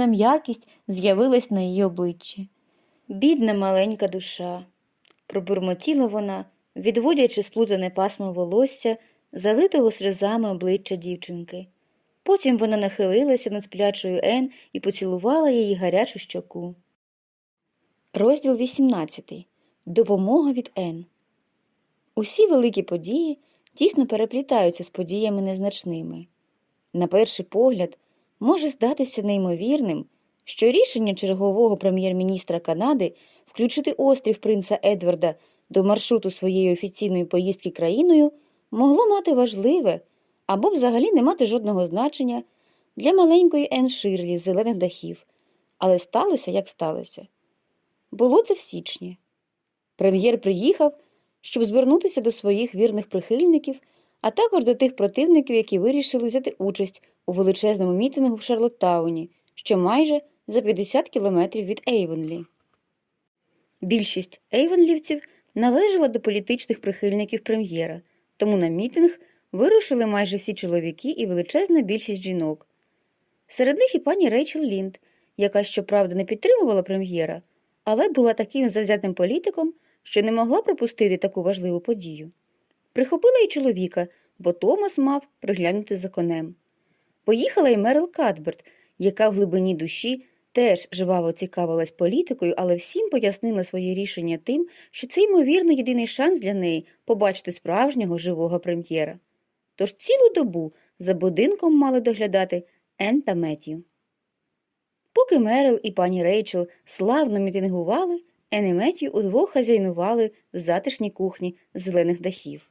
сонячна м'якість з'явилась на її обличчі. Бідна маленька душа, пробурмотіла вона, відводячи сплутане пасмо волосся, залитого сльозами обличчя дівчинки. Потім вона нахилилася над сплячою Ен і поцілувала її гарячу щоку. Розділ 18. Допомога від Ен. Усі великі події тісно переплітаються з подіями незначними. На перший погляд, може здатися неймовірним, що рішення чергового прем'єр-міністра Канади включити острів принца Едварда до маршруту своєї офіційної поїздки країною могло мати важливе або взагалі не мати жодного значення для маленької Ен Ширлі з зелених дахів, але сталося, як сталося. Було це в січні. Прем'єр приїхав, щоб звернутися до своїх вірних прихильників, а також до тих противників, які вирішили взяти участь у величезному мітингу в Шарлоттауні, що майже за 50 кілометрів від Ейвенлі. Більшість ейвенлівців належала до політичних прихильників прем'єра, тому на мітинг вирушили майже всі чоловіки і величезна більшість жінок. Серед них і пані Рейчел Лінд, яка, щоправда, не підтримувала прем'єра, але була таким завзятим політиком, що не могла пропустити таку важливу подію. Прихопила й чоловіка, бо Томас мав приглянути за конем. Поїхала й Мерил Кадберт, яка в глибині душі теж жваво цікавилась політикою, але всім пояснила своє рішення тим, що це, ймовірно, єдиний шанс для неї побачити справжнього живого прем'єра. Тож цілу добу за будинком мали доглядати Ен та Меттію. Поки Мерил і пані Рейчел славно мітингували, Ен і Меттію удвох хазяйнували в затишній кухні зелених дахів.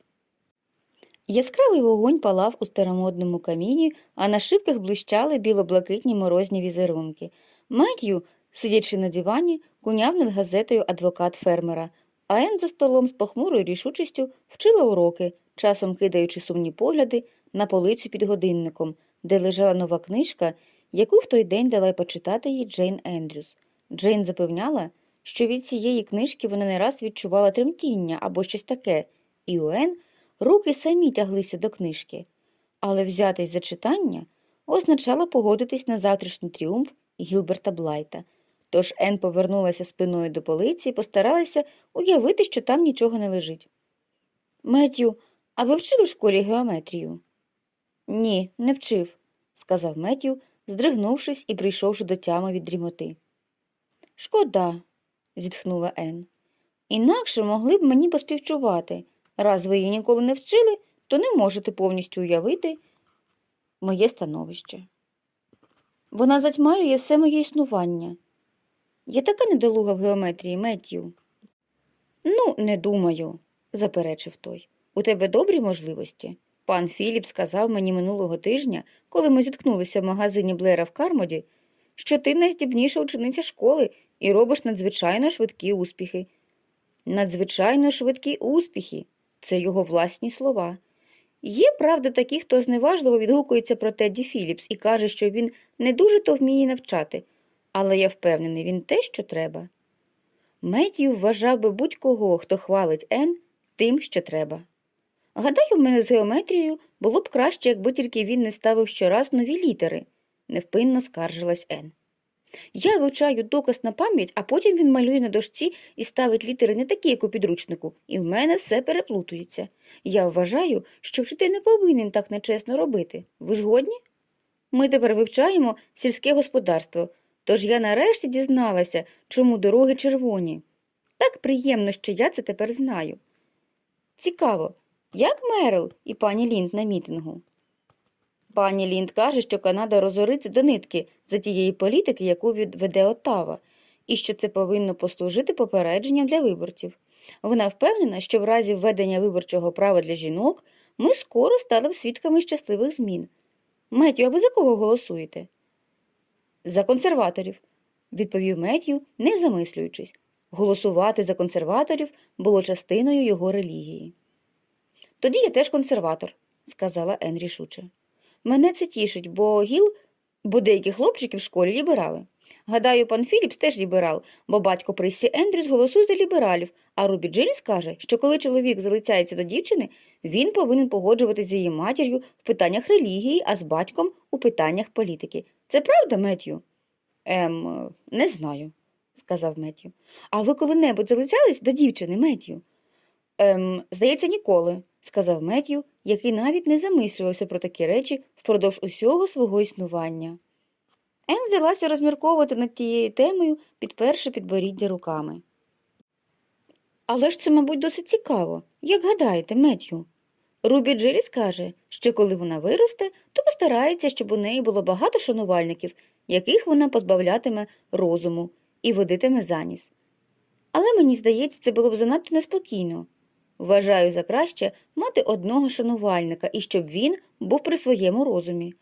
Яскравий вогонь палав у старомодному каміні, а на шибках блищали біло-блакитні морозні візерунки. Меттью, сидячи на дивані, куняв над газетою адвокат фермера, а Ен за столом з похмурою рішучістю вчила уроки, часом кидаючи сумні погляди на полицю під годинником, де лежала нова книжка, яку в той день дала й почитати їй Джейн Ендрюс. Джейн запевняла, що від цієї книжки вона не раз відчувала тремтіння або щось таке, і у Ен руки самі тяглися до книжки. Але взятись за читання означало погодитись на завтрашній тріумф Гілберта Блайта. Тож Ен повернулася спиною до полиці і постаралася уявити, що там нічого не лежить. Меттю, а ви вчили в школі геометрію? Ні, не вчив, сказав Меттю, здригнувшись і прийшовши до тями від дрімоти. Шкода, зітхнула Ен. Інакше могли б мені поспівчувати. Раз ви її ніколи не вчили, то не можете повністю уявити моє становище. Вона затьмарює все моє існування. Я така недолуга в геометрії, Меттію. Ну, не думаю, заперечив той. У тебе добрі можливості. Пан Філіп сказав мені минулого тижня, коли ми зіткнулися в магазині Блера в Кармоді, що ти найздібніша учениця школи і робиш надзвичайно швидкі успіхи. Надзвичайно швидкі успіхи це його власні слова. Є, правда, такі, хто зневажливо відгукується про Тедді Філіпс і каже, що він не дуже то вміє навчати, але я впевнений, він те, що треба. Меттію вважав би будь-кого, хто хвалить Ен, тим, що треба. Гадаю, в мене з геометрією було б краще, якби тільки він не ставив щораз нові літери, невпинно скаржилась Ен. Я вивчаю доказ на пам'ять, а потім він малює на дошці і ставить літери не такі, як у підручнику, і в мене все переплутується. Я вважаю, що вчитель не повинен так нечесно робити. Ви згодні? Ми тепер вивчаємо сільське господарство, тож я нарешті дізналася, чому дороги червоні. Так приємно, що я це тепер знаю. Цікаво, як Мерил і пані Лінд на мітингу? Пані Лінд каже, що Канада розориться до нитки за тієї політики, яку веде Оттава, і що це повинно послужити попередженням для виборців. Вона впевнена, що в разі введення виборчого права для жінок ми скоро стали б свідками щасливих змін. Меттю, а ви за кого голосуєте? За консерваторів, відповів Меттю, не замислюючись. Голосувати за консерваторів було частиною його релігії. Тоді я теж консерватор, сказала Ен рішуче. Мене це тішить, бо гіл, бо деякі хлопчики в школі ліберали. Гадаю, пан Філіпс теж ліберал, бо батько Пріссі Ендрюс голосує за лібералів, а Рубі Джиліс каже, що коли чоловік залицяється до дівчини, він повинен погоджуватися з її матір'ю в питаннях релігії, а з батьком у питаннях політики. Це правда, Меттю? Ем, не знаю, сказав Меттю. А ви коли-небудь залицялись до дівчини, Меттю? Ем, здається, ніколи, сказав Меттю, який навіть не замислювався про такі речі впродовж усього свого існування. Ен взялася розмірковувати над тією темою, підперши підборіддя руками. Але ж це, мабуть, досить цікаво. Як гадаєте, Меттю? Рубі Джиліс каже, що коли вона виросте, то постарається, щоб у неї було багато шанувальників, яких вона позбавлятиме розуму і водитиме за ніс. Але мені здається, це було б занадто неспокійно. Вважаю за краще мати одного шанувальника і щоб він був при своєму розумі.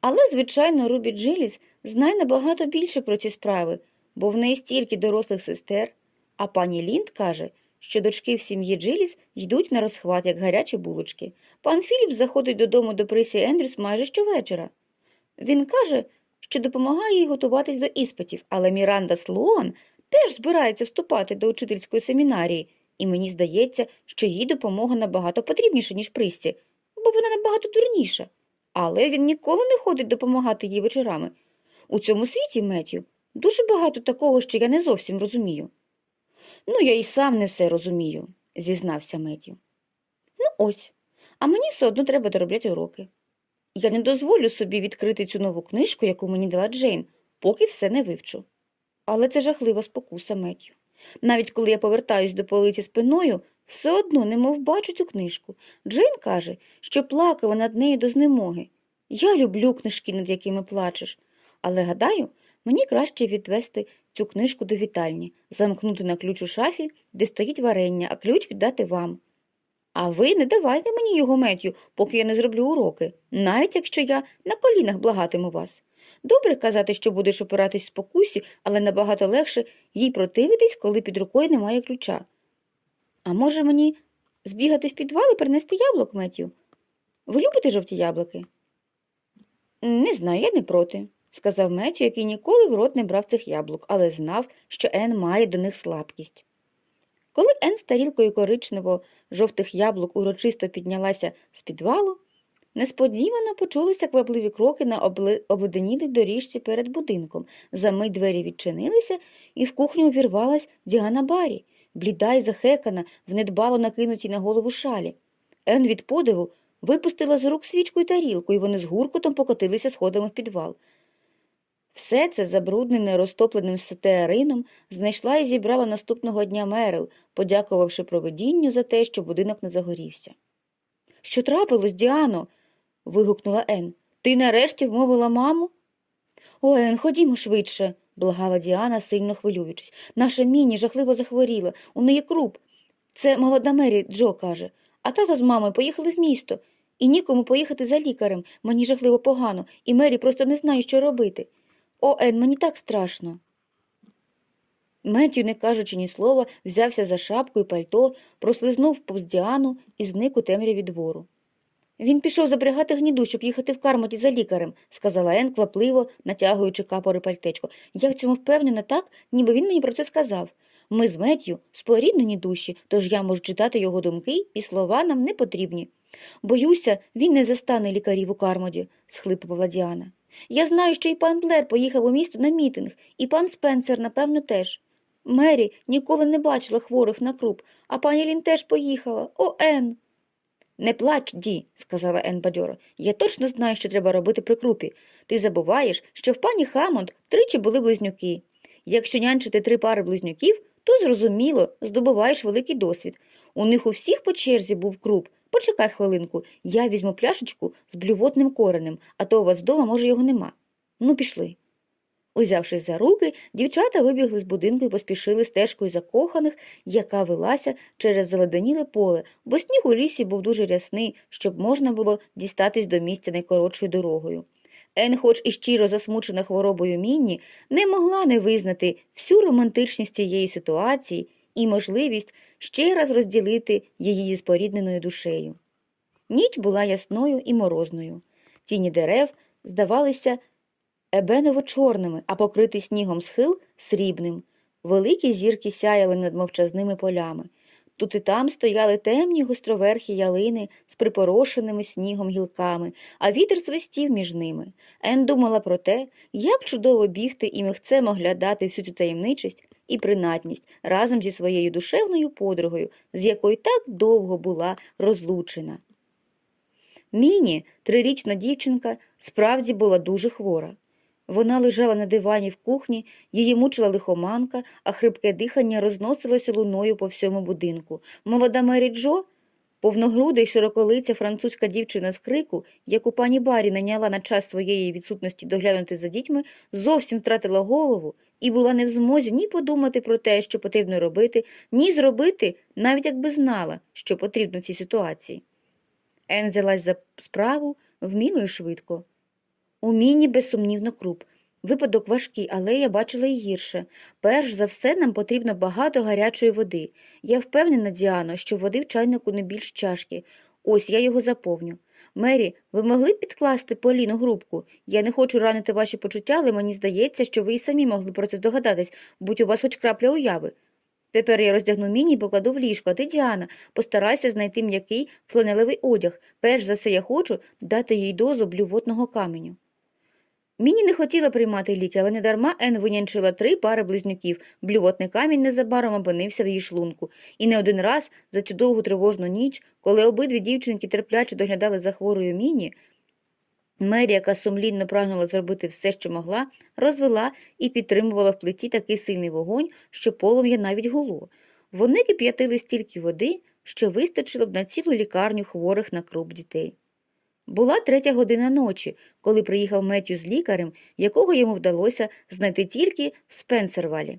Але, звичайно, Рубі Джиліс знає набагато більше про ці справи, бо в неї стільки дорослих сестер, а пані Лінд каже, що дочки в сім'ї Джиліс йдуть на розхват, як гарячі булочки. Пан Філіпс заходить додому до Присі Ендрюс майже щовечора. Він каже, що допомагає їй готуватись до іспитів, але Міранда Слоан теж збирається вступати до учительської семінарії, і мені здається, що їй допомога набагато потрібніша, ніж Присі, бо вона набагато дурніша. Але він ніколи не ходить допомагати їй вечорами. У цьому світі, Меттю, дуже багато такого, що я не зовсім розумію. Ну, я і сам не все розумію, зізнався Меттю. Ну, ось, а мені все одно треба доробляти уроки. Я не дозволю собі відкрити цю нову книжку, яку мені дала Джейн, поки все не вивчу. Але це жахлива спокуса, Меттю. Навіть коли я повертаюсь до полиці спиною, все одно немов бачу цю книжку. Джейн каже, що плакала над нею до знемоги. Я люблю книжки, над якими плачеш, але гадаю, мені краще відвести цю книжку до вітальні, замкнути на ключ у шафі, де стоїть варення, а ключ віддати вам. А ви не давайте мені його Меттю, поки я не зроблю уроки, навіть якщо я на колінах благатиму вас. Добре казати, що будеш опиратись спокусі, але набагато легше їй противитись, коли під рукою немає ключа. А може мені збігати в підвал і принести яблук, Меттю? Ви любите жовті яблуки? Не знаю, я не проти, сказав Меттю, який ніколи в рот не брав цих яблук, але знав, що Ен має до них слабкість. Коли Ен з тарілкою коричнево жовтих яблук урочисто піднялася з підвалу, несподівано почулися квапливі кроки на обледенілій доріжці перед будинком. Замить двері відчинилися, і в кухню увірвалась Діана Барі, бліда й захекана, в недбало накинутій на голову шалі. Ен від подиву випустила з рук свічку й тарілку, і вони з гуркотом покотилися сходами в підвал. Все це, забруднене розтопленим сатеарином, знайшла і зібрала наступного дня Мерил, подякувавши провидінню за те, що будинок не загорівся. Що трапилось, Діано? Вигукнула Ен. Ти нарешті вмовила маму? О, Ен, ходімо швидше, благала Діана, сильно хвилюючись. Наша міні жахливо захворіла, у неї круп. Це молода Мері Джо каже. А тато з мамою поїхали в місто. І нікому поїхати за лікарем. Мені жахливо погано, і Мері просто не знає, що робити. О, Ен, мені так страшно. Меттю, не кажучи ні слова, взявся за шапку і пальто, прослизнув повз Діану і зник у темряві двору. Він пішов запрягати гніду, щоб їхати в кармоті за лікарем, сказала Ен, квапливо натягуючи капори пальтечко. Я в цьому впевнена так, ніби він мені про це сказав. Ми з Меттю споріднені душі, тож я можу читати його думки, і слова нам не потрібні. Боюся, він не застане лікарів у кармоді, схлипувала Діана. Я знаю, що і пан Блер поїхав у місто на мітинг, і пан Спенсер, напевно, теж. Мері ніколи не бачила хворих на круп, а пані Лін теж поїхала. О, Ен. Не плач, Ді, сказала Ен бадьоро. Я точно знаю, що треба робити при крупі. Ти забуваєш, що в пані Хамонд тричі були близнюки. Якщо нянчити три пари близнюків, то зрозуміло, здобуваєш великий досвід. У них у всіх по черзі був круп. Почекай хвилинку, я візьму пляшечку з блювотним коренем, а то у вас вдома, може, його нема. Ну, пішли. Узявшись за руки, дівчата вибігли з будинку і поспішили стежкою закоханих, яка велася через заледеніле поле, бо сніг у лісі був дуже рясний, щоб можна було дістатись до місця найкоротшою дорогою. Ен, хоч і щиро засмучена хворобою Мінні, не могла не визнати всю романтичність цієї ситуації і можливість ще раз розділити її спорідненою душею. Ніч була ясною і морозною. Тіні дерев здавалися ебеново-чорними, а покритий снігом схил срібним. Великі зірки сяяли над мовчазними полями. Тут і там стояли темні гостроверхі ялини з припорошеними снігом гілками, а вітер свистів між ними. Ен думала про те, як чудово бігти і мігцем оглядати всю цю таємничість і принадність разом зі своєю душевною подругою, з якою так довго була розлучена. Міні, трирічна дівчинка, справді була дуже хвора. Вона лежала на дивані в кухні, її мучила лихоманка, а хрипке дихання розносилося луною по всьому будинку. Молода Мері Джо, повногруда й широколиця французька дівчина з крику, яку пані Барі наняла на час своєї відсутності доглянути за дітьми, зовсім втратила голову і була не в змозі ні подумати про те, що потрібно робити, ні зробити, навіть якби знала, що потрібно в цій ситуації. Ен взялась за справу вміло і швидко. У міні безсумнівно круп. Випадок важкий, але я бачила і гірше. Перш за все, нам потрібно багато гарячої води. Я впевнена, Діано, що води в чайнику не більш чашки. Ось я його заповню. Мері, ви могли б підкласти Поліну грубку? Я не хочу ранити ваші почуття, але мені здається, що ви і самі могли про це здогадатись, будь у вас хоч крапля уяви. Тепер я роздягну міні і покладу в ліжко, а ти, Діана, постарайся знайти м'який фланелевий одяг. Перш за все я хочу дати їй дозу блювотного каменю. Міні не хотіла приймати ліки, але недарма Ен винянчила три пари близнюків. Блювотний камінь незабаром опинився в її шлунку. І не один раз за цю довгу тривожну ніч, коли обидві дівчинки терпляче доглядали за хворою міні, Мері, яка сумлінно прагнула зробити все, що могла, розвела і підтримувала в плиті такий сильний вогонь, що полум'я навіть гуло. Вони кип'ятили стільки води, що вистачило б на цілу лікарню хворих на круп дітей. Була третя година ночі, коли приїхав Меттю з лікарем, якого йому вдалося знайти тільки в Спенсервалі.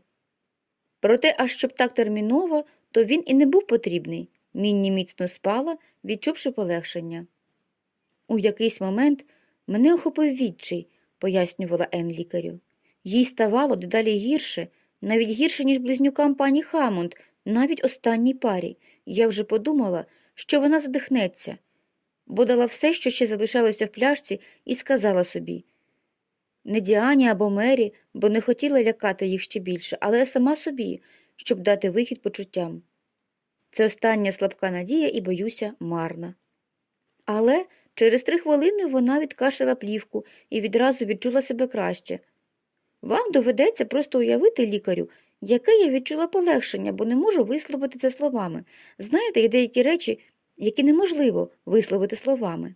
Проте, аж щоб так терміново, то він і не був потрібний. Мінні міцно спала, відчувши полегшення. У якийсь момент мене охопив відчай, пояснювала Ен лікарю. Їй ставало дедалі гірше, навіть гірше, ніж близнюкам пані Хамонд, навіть останній парі. Я вже подумала, що вона задихнеться бо дала все, що ще залишалося в пляшці, і сказала собі не Діані або Мері, бо не хотіла лякати їх ще більше, але сама собі, щоб дати вихід почуттям. Це остання слабка надія і, боюся, марна. Але через три хвилини вона відкашляла плівку і відразу відчула себе краще. Вам доведеться просто уявити, лікарю, яке я відчула полегшення, бо не можу висловити це словами. Знаєте, є деякі речі, які неможливо висловити словами.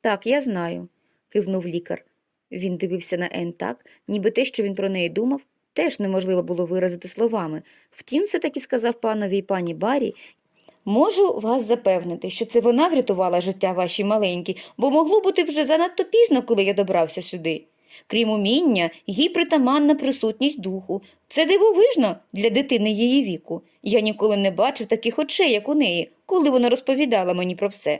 Так, я знаю, кивнув лікар. Він дивився на Ен так, ніби те, що він про неї думав, теж неможливо було виразити словами. Втім, все таки сказав панові й пані Барі, можу вас запевнити, що це вона врятувала життя вашій маленькій, бо могло бути вже занадто пізно, коли я добрався сюди. Крім уміння, їй притаманна присутність духу. Це дивовижно для дитини її віку. Я ніколи не бачив таких очей, як у неї, коли вона розповідала мені про все.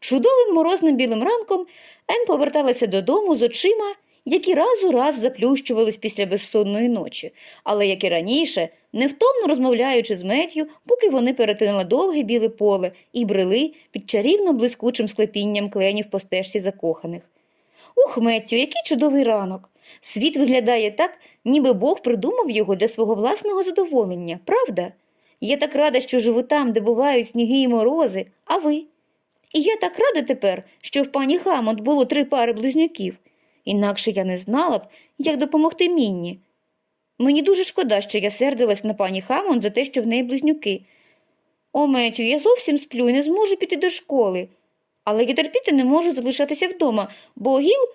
Чудовим морозним білим ранком Ен поверталася додому з очима, які раз у раз заплющувались після безсонної ночі, але, як і раніше, невтомно розмовляючи з Меттю, поки вони перетинали довге біле поле і брели під чарівно блискучим склепінням кленів по стежці закоханих. Ух, Меттю, який чудовий ранок! Світ виглядає так, ніби Бог придумав його для свого власного задоволення, правда? Я так рада, що живу там, де бувають сніги і морози, а ви? І я так рада тепер, що в пані Хамонт було три пари близнюків. Інакше я не знала б, як допомогти Мінні. Мені дуже шкода, що я сердилась на пані Хамонт за те, що в неї близнюки. О, Метю, я зовсім сплю і не зможу піти до школи. Але я терпіти не можу залишатися вдома, бо гіл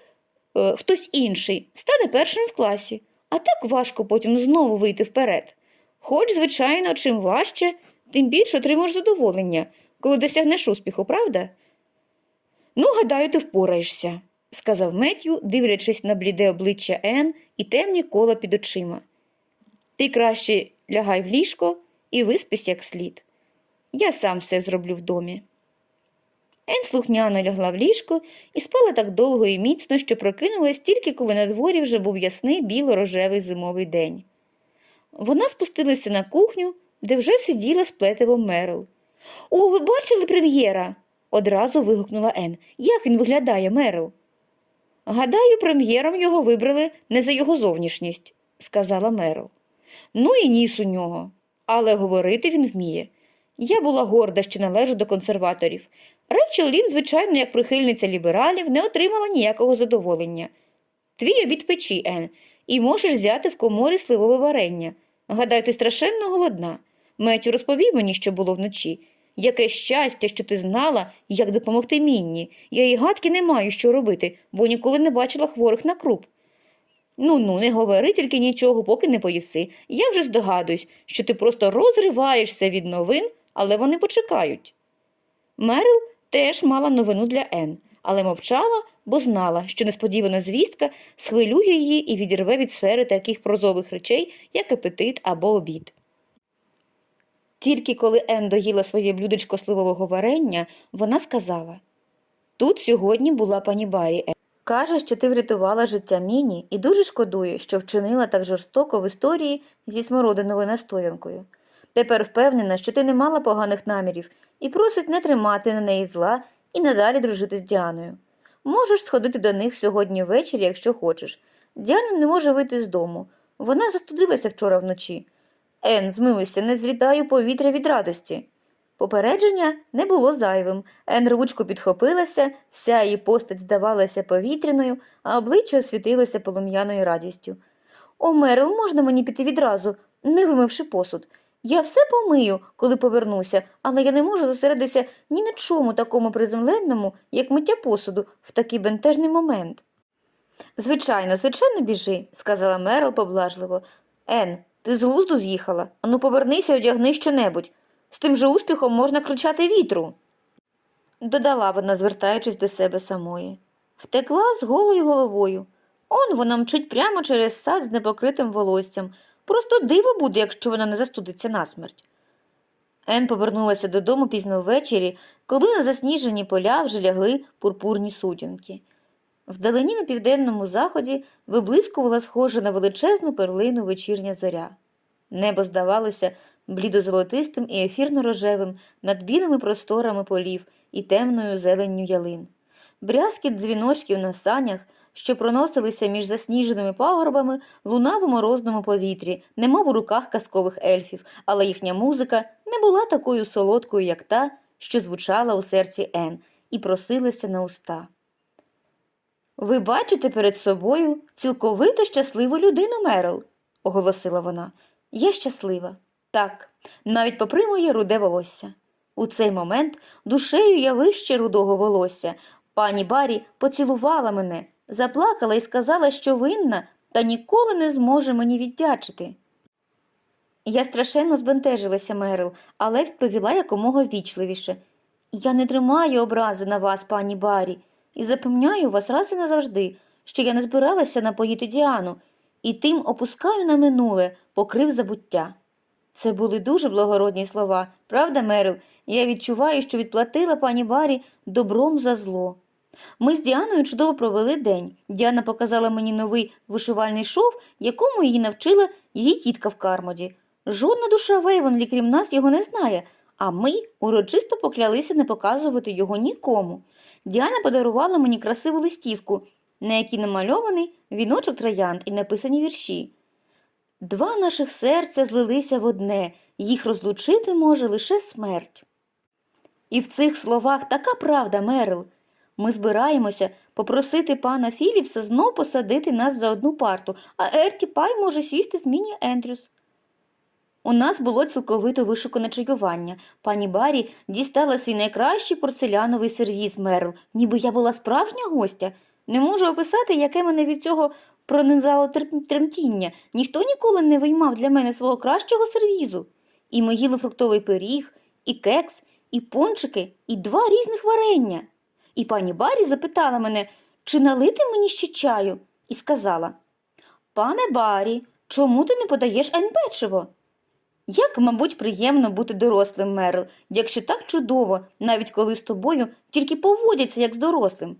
е, хтось інший стане першим в класі, а так важко потім знову вийти вперед. Хоч, звичайно, чим важче, тим більше отримаєш задоволення, коли досягнеш успіху, правда? Ну, гадаю, ти впораєшся, сказав Меттю, дивлячись на бліде обличчя Ен і темні кола під очима. Ти краще лягай в ліжко і виспись як слід. Я сам все зроблю в домі. Ен слухняно лягла в ліжко і спала так довго і міцно, що прокинулась тільки коли на дворі вже був ясний біло-рожевий зимовий день. Вона спустилася на кухню, де вже сиділа з плетивом Мерл. О, ви бачили прем'єра? одразу вигукнула Ен. Як він виглядає, Мерл? Гадаю, прем'єром його вибрали не за його зовнішність, сказала Мерл. Ну і ніс у нього, але говорити він вміє. Я була горда, що належу до консерваторів. Рейчел Лін, звичайно, як прихильниця лібералів, не отримала ніякого задоволення. Твій обід печі, Ен, і можеш взяти в коморі сливове варення. Гадаю, ти страшенно голодна. Меттю розповів мені, що було вночі. Яке щастя, що ти знала, як допомогти Мінні. Я і гадки не маю, що робити, бо ніколи не бачила хворих на круп. Ну ну, не говори тільки нічого, поки не поїси. Я вже здогадуюсь, що ти просто розриваєшся від новин, але вони почекають. Мерил теж мала новину для Ен, але мовчала, бо знала, що несподівана звістка схвилює її і відірве від сфери таких прозових речей, як апетит або обід. Тільки коли Ен доїла своє блюдечко сливового варення, вона сказала Тут сьогодні була пані Барі. Ен. Каже, що ти врятувала життя Міні і дуже шкодує, що вчинила так жорстоко в історії зі смородиновою настоянкою. Тепер впевнена, що ти не мала поганих намірів і просить не тримати на неї зла і надалі дружити з Діаною. Можеш сходити до них сьогодні ввечері, якщо хочеш. Діана не може вийти з дому. Вона застудилася вчора вночі. Ен, змилуйся, не злітаю повітря від радості. Попередження не було зайвим. Ен рвучко підхопилася, вся її постать здавалася повітряною, а обличчя освітилося полум'яною радістю. О, Мерил, можна мені піти відразу, не вимивши посуд. Я все помию, коли повернуся, але я не можу зосередитися ні на чому такому приземленному, як миття посуду, в такий бентежний момент. Звичайно, звичайно, біжи, сказала Мерил поблажливо. Ен, ти з глузду з'їхала. Ану, повернися і одягни щонебудь. З тим же успіхом можна кричати вітру. Додала вона, звертаючись до себе самої. Втекла з голою головою. Он вона мчить прямо через сад з непокритим волоссям. Просто диво буде, якщо вона не застудиться насмерть. Ен повернулася додому пізно ввечері, коли на засніжені поля вже лягли пурпурні сутінки. Вдалині на південному заході виблискувала схожа на величезну перлину вечірня зоря. Небо здавалося блідозолотистим і ефірно-рожевим над білими просторами полів і темною зеленню ялин. Брязкіт дзвіночків на санях, що проносилися між засніженими пагорбами, лунав у морозному повітрі, немов у руках казкових ельфів, але їхня музика не була такою солодкою, як та, що звучала у серці Ен, і просилася на уста. Ви бачите перед собою цілковито щасливу людину, Мерл, оголосила вона. Я щаслива. Так, навіть попри моє руде волосся. У цей момент душею я вище рудого волосся. Пані Барі поцілувала мене, заплакала і сказала, що винна та ніколи не зможе мені віддячити. Я страшенно збентежилася, Мерил, але відповіла якомога ввічливіше. Я не тримаю образи на вас, пані Барі, і запевняю вас раз і назавжди, що я не збиралася напоїти Діану, і тим опускаю на минуле, покрив забуття. Це були дуже благородні слова, правда, Мерил? Я відчуваю, що відплатила пані Барі добром за зло. Ми з Діаною чудово провели день. Діана показала мені новий вишивальний шов, якому її навчила її тітка в Кармоді. Жодна душа Вейвонлі, крім нас, його не знає, а ми урочисто поклялися не показувати його нікому. Діана подарувала мені красиву листівку, на якій намальований віночок троянд і написані вірші. Два наших серця злилися в одне, їх розлучити може лише смерть. І в цих словах така правда, Мерил. Ми збираємося попросити пана Філіпса знов посадити нас за одну парту, а Ерті Пай може сісти з Міні Ендрюс. У нас було цілковито вишукане чаювання. Пані Барі дістала свій найкращий порцеляновий сервіз Мерл, ніби я була справжня гостя. Не можу описати, яке мене від цього пронизало тремтіння. Ніхто ніколи не виймав для мене свого кращого сервізу. І ми їли фруктовий пиріг, і кекс, і пончики, і два різних варення. І пані Барі запитала мене, чи налити мені ще чаю, і сказала: Пане Барі, чому ти не подаєш Ен печиво? Як, мабуть, приємно бути дорослим, Мерл, якщо так чудово, навіть коли з тобою тільки поводяться, як з дорослим.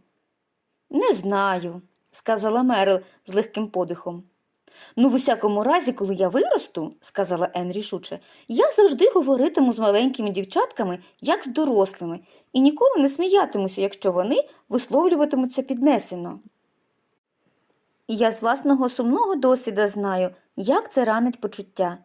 Не знаю, сказала Мерл з легким подихом. Ну, в усякому разі, коли я виросту, сказала Ен рішуче, я завжди говоритиму з маленькими дівчатками, як з дорослими, і ніколи не сміятимуся, якщо вони висловлюватимуться піднесено. Я з власного сумного досвіда знаю, як це ранить почуття.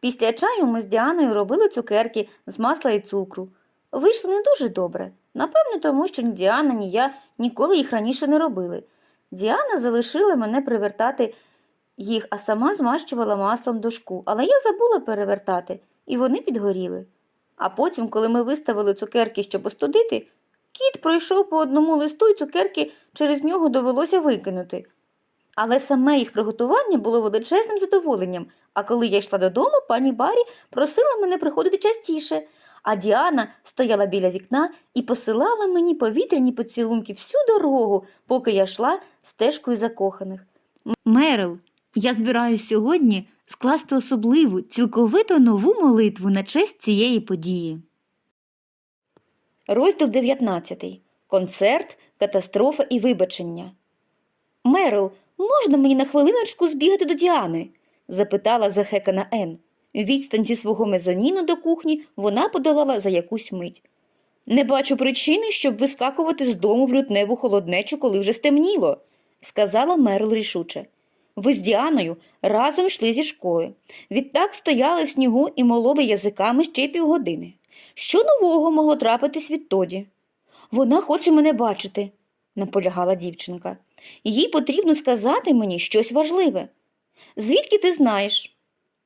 Після чаю ми з Діаною робили цукерки з масла і цукру. Вийшло не дуже добре. Напевно, тому що ні Діана, ні я ніколи їх раніше не робили. Діана залишила мене привертати їх, а сама змащувала маслом дошку, але я забула перевертати, і вони підгоріли. А потім, коли ми виставили цукерки, щоб остудити, кіт пройшов по одному листу, і цукерки через нього довелося викинути. Але саме їх приготування було величезним задоволенням, а коли я йшла додому, пані Барі просила мене приходити частіше, а Діана стояла біля вікна і посилала мені повітряні поцілунки всю дорогу, поки я йшла стежкою закоханих. Мерил, я збираюсь сьогодні скласти особливу, цілковито нову молитву на честь цієї події. Розділ 19. Концерт, катастрофа і вибачення. Мерил, можна мені на хвилиночку збігати до Діани? запитала захекана Ен. Відстань зі свого мезоніну до кухні вона подолала за якусь мить. Не бачу причини, щоб вискакувати з дому в лютневу холоднечу, коли вже стемніло, сказала Мерл рішуче. Ви з Діаною разом йшли зі школи. Відтак стояли в снігу і мололи язиками ще півгодини. Що нового могло трапитись відтоді? Вона хоче мене бачити, наполягала дівчинка. Їй потрібно сказати мені щось важливе. Звідки ти знаєш?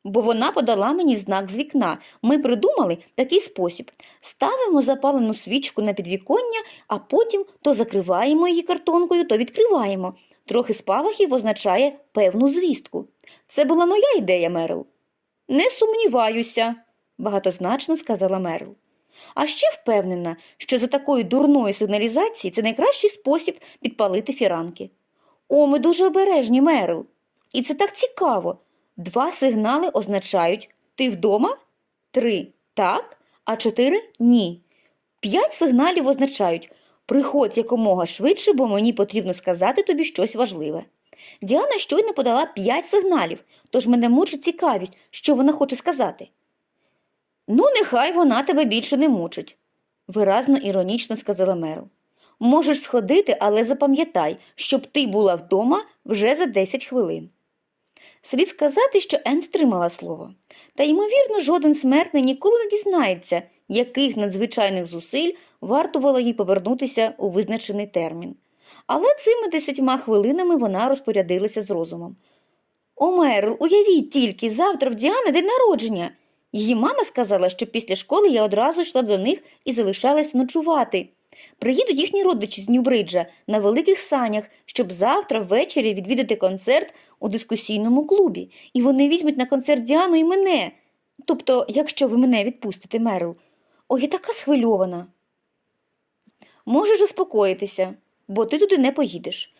Бо вона подала мені знак з вікна. Ми придумали такий спосіб: ставимо запалену свічку на підвіконня, а потім то закриваємо її картонкою, то відкриваємо. Трохи спалахів означає певну звістку. Це була моя ідея, Мерл. Не сумніваюся, багатозначно сказала Мерл. А ще впевнена, що за такої дурної сигналізації це найкращий спосіб підпалити фіранки. О, ми дуже обережні, Мерл. І це так цікаво. Два сигнали означають ти вдома? Три так, а чотири ні. П'ять сигналів означають приходь якомога швидше, бо мені потрібно сказати тобі щось важливе. Діана щойно подала п'ять сигналів, тож мене мучить цікавість, що вона хоче сказати. Ну, нехай вона тебе більше не мучить, виразно іронічно сказала Мерл. Можеш сходити, але запам'ятай, щоб ти була вдома вже за 10 хвилин. Слід сказати, що Ен стримала слово. Та, ймовірно, жоден смертний ніколи не дізнається, яких надзвичайних зусиль вартувало їй повернутися у визначений термін. Але цими десятьма хвилинами вона розпорядилася з розумом. О, Мерл, уявіть тільки, завтра в Діани день народження. Її мама сказала, що після школи я одразу йшла до них і залишалася ночувати. Приїдуть їхні родичі з Ньюбриджа на великих санях, щоб завтра ввечері відвідати концерт у дискусійному клубі, і вони візьмуть на концерт Діану і мене. Тобто, якщо ви мене відпустите, Мерл. Ой, я така схвильована. Можеш заспокоїтися, бо ти туди не поїдеш.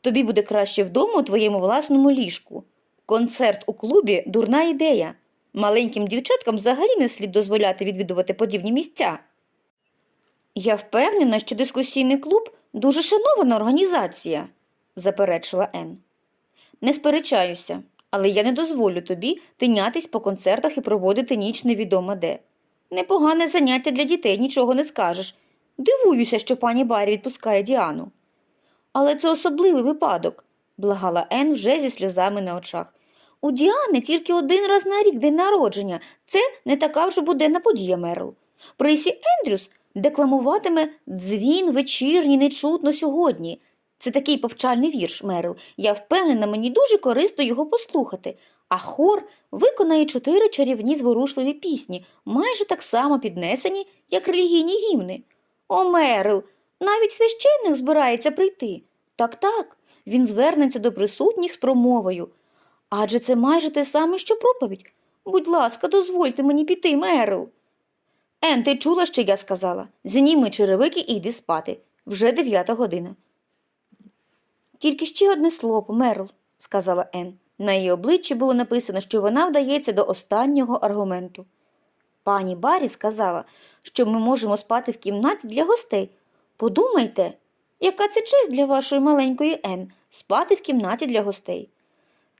Тобі буде краще вдома у твоєму власному ліжку. Концерт у клубі дурна ідея. Маленьким дівчаткам взагалі не слід дозволяти відвідувати подібні місця. Я впевнена, що дискусійний клуб дуже шанована організація, заперечила Ен. Не сперечаюся, але я не дозволю тобі тинятись по концертах і проводити ніч невідомо де. Непогане заняття для дітей, нічого не скажеш. Дивуюся, що пані Барі відпускає Діану. Але це особливий випадок, благала Ен вже зі сльозами на очах. У Діани тільки один раз на рік день народження. Це не така вже буденна подія, Мерл. Присі Ендрюс декламуватиме дзвін вечірній нечутно сьогодні. Це такий повчальний вірш, Мерл. Я впевнена, мені дуже корисно його послухати. А хор виконає чотири чарівні зворушливі пісні, майже так само піднесені, як релігійні гімни. О, Мерл, навіть священник збирається прийти. Так, так, він звернеться до присутніх з промовою. Адже це майже те саме, що проповідь. Будь ласка, дозвольте мені піти, Мерл. Ен, ти чула, що я сказала? Зніми черевики і йди спати. Вже дев'ята година. Тільки ще одне слово, Мерл, сказала Ен. На її обличчі було написано, що вона вдається до останнього аргументу. Пані Барі сказала, що ми можемо спати в кімнаті для гостей. Подумайте, яка це честь для вашої маленької Ен спати в кімнаті для гостей.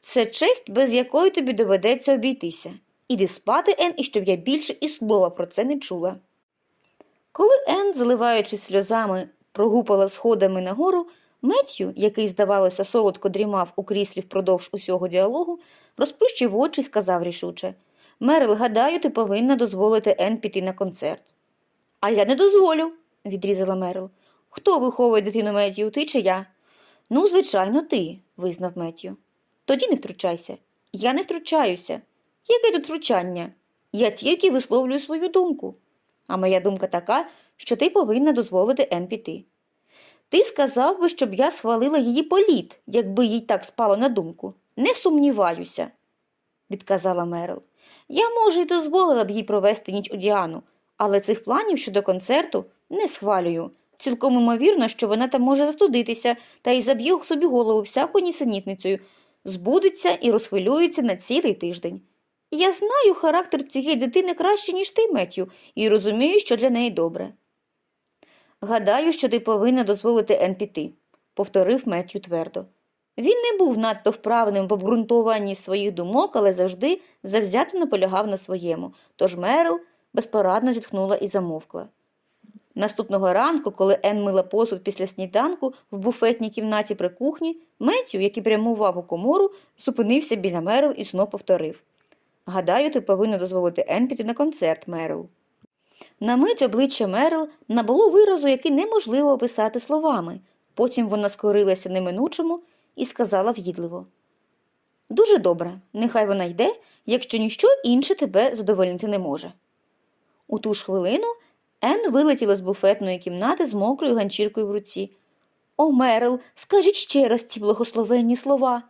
Це честь, без якої тобі доведеться обійтися. Іди спати, Ен, і щоб я більше і слова про це не чула. Коли Ен, заливаючись сльозами, прогупала сходами нагору, Меттю, який, здавалося, солодко дрімав у кріслі впродовж усього діалогу, розплющив очі і сказав рішуче Мерил, гадаю, ти повинна дозволити Ен піти на концерт. А я не дозволю, відрізала Мерил. Хто виховує дитину Меттію, ти чи я? Ну, звичайно, ти, визнав Меттію. Тоді не втручайся. Я не втручаюся. Яке тут втручання? Я тільки висловлюю свою думку. А моя думка така, що ти повинна дозволити Ен піти. Ти сказав би, щоб я схвалила її політ, якби їй так спало на думку. Не сумніваюся, відказала Мерил. Я, може, й дозволила б їй провести ніч у Діану, але цих планів щодо концерту не схвалюю. Цілком імовірно, що вона там може застудитися та й заб'є собі голову всякою нісенітницею, збудеться і розхвилюється на цілий тиждень. Я знаю характер цієї дитини краще, ніж ти, Меттю, і розумію, що для неї добре. Гадаю, що ти повинна дозволити Ен піти, повторив Меттю твердо. Він не був надто вправним в обґрунтуванні своїх думок, але завжди завзято наполягав на своєму, тож Мерил безпорадно зітхнула і замовкла. Наступного ранку, коли Ен мила посуд після сніданку в буфетній кімнаті при кухні, Меттю, який прямував у комору, зупинився біля Мерил і знов повторив Гадаю, ти повинна дозволити Ен піти на концерт, Мерил. На мить обличчя Мерил набуло виразу, який неможливо описати словами. Потім вона скорилася неминучому і сказала в'їдливо Дуже добре, нехай вона йде, якщо ніщо інше тебе задовольнити не може. У ту ж хвилину Ен вилетіла з буфетної кімнати з мокрою ганчіркою в руці. О, Мерил, скажіть ще раз ці благословенні слова.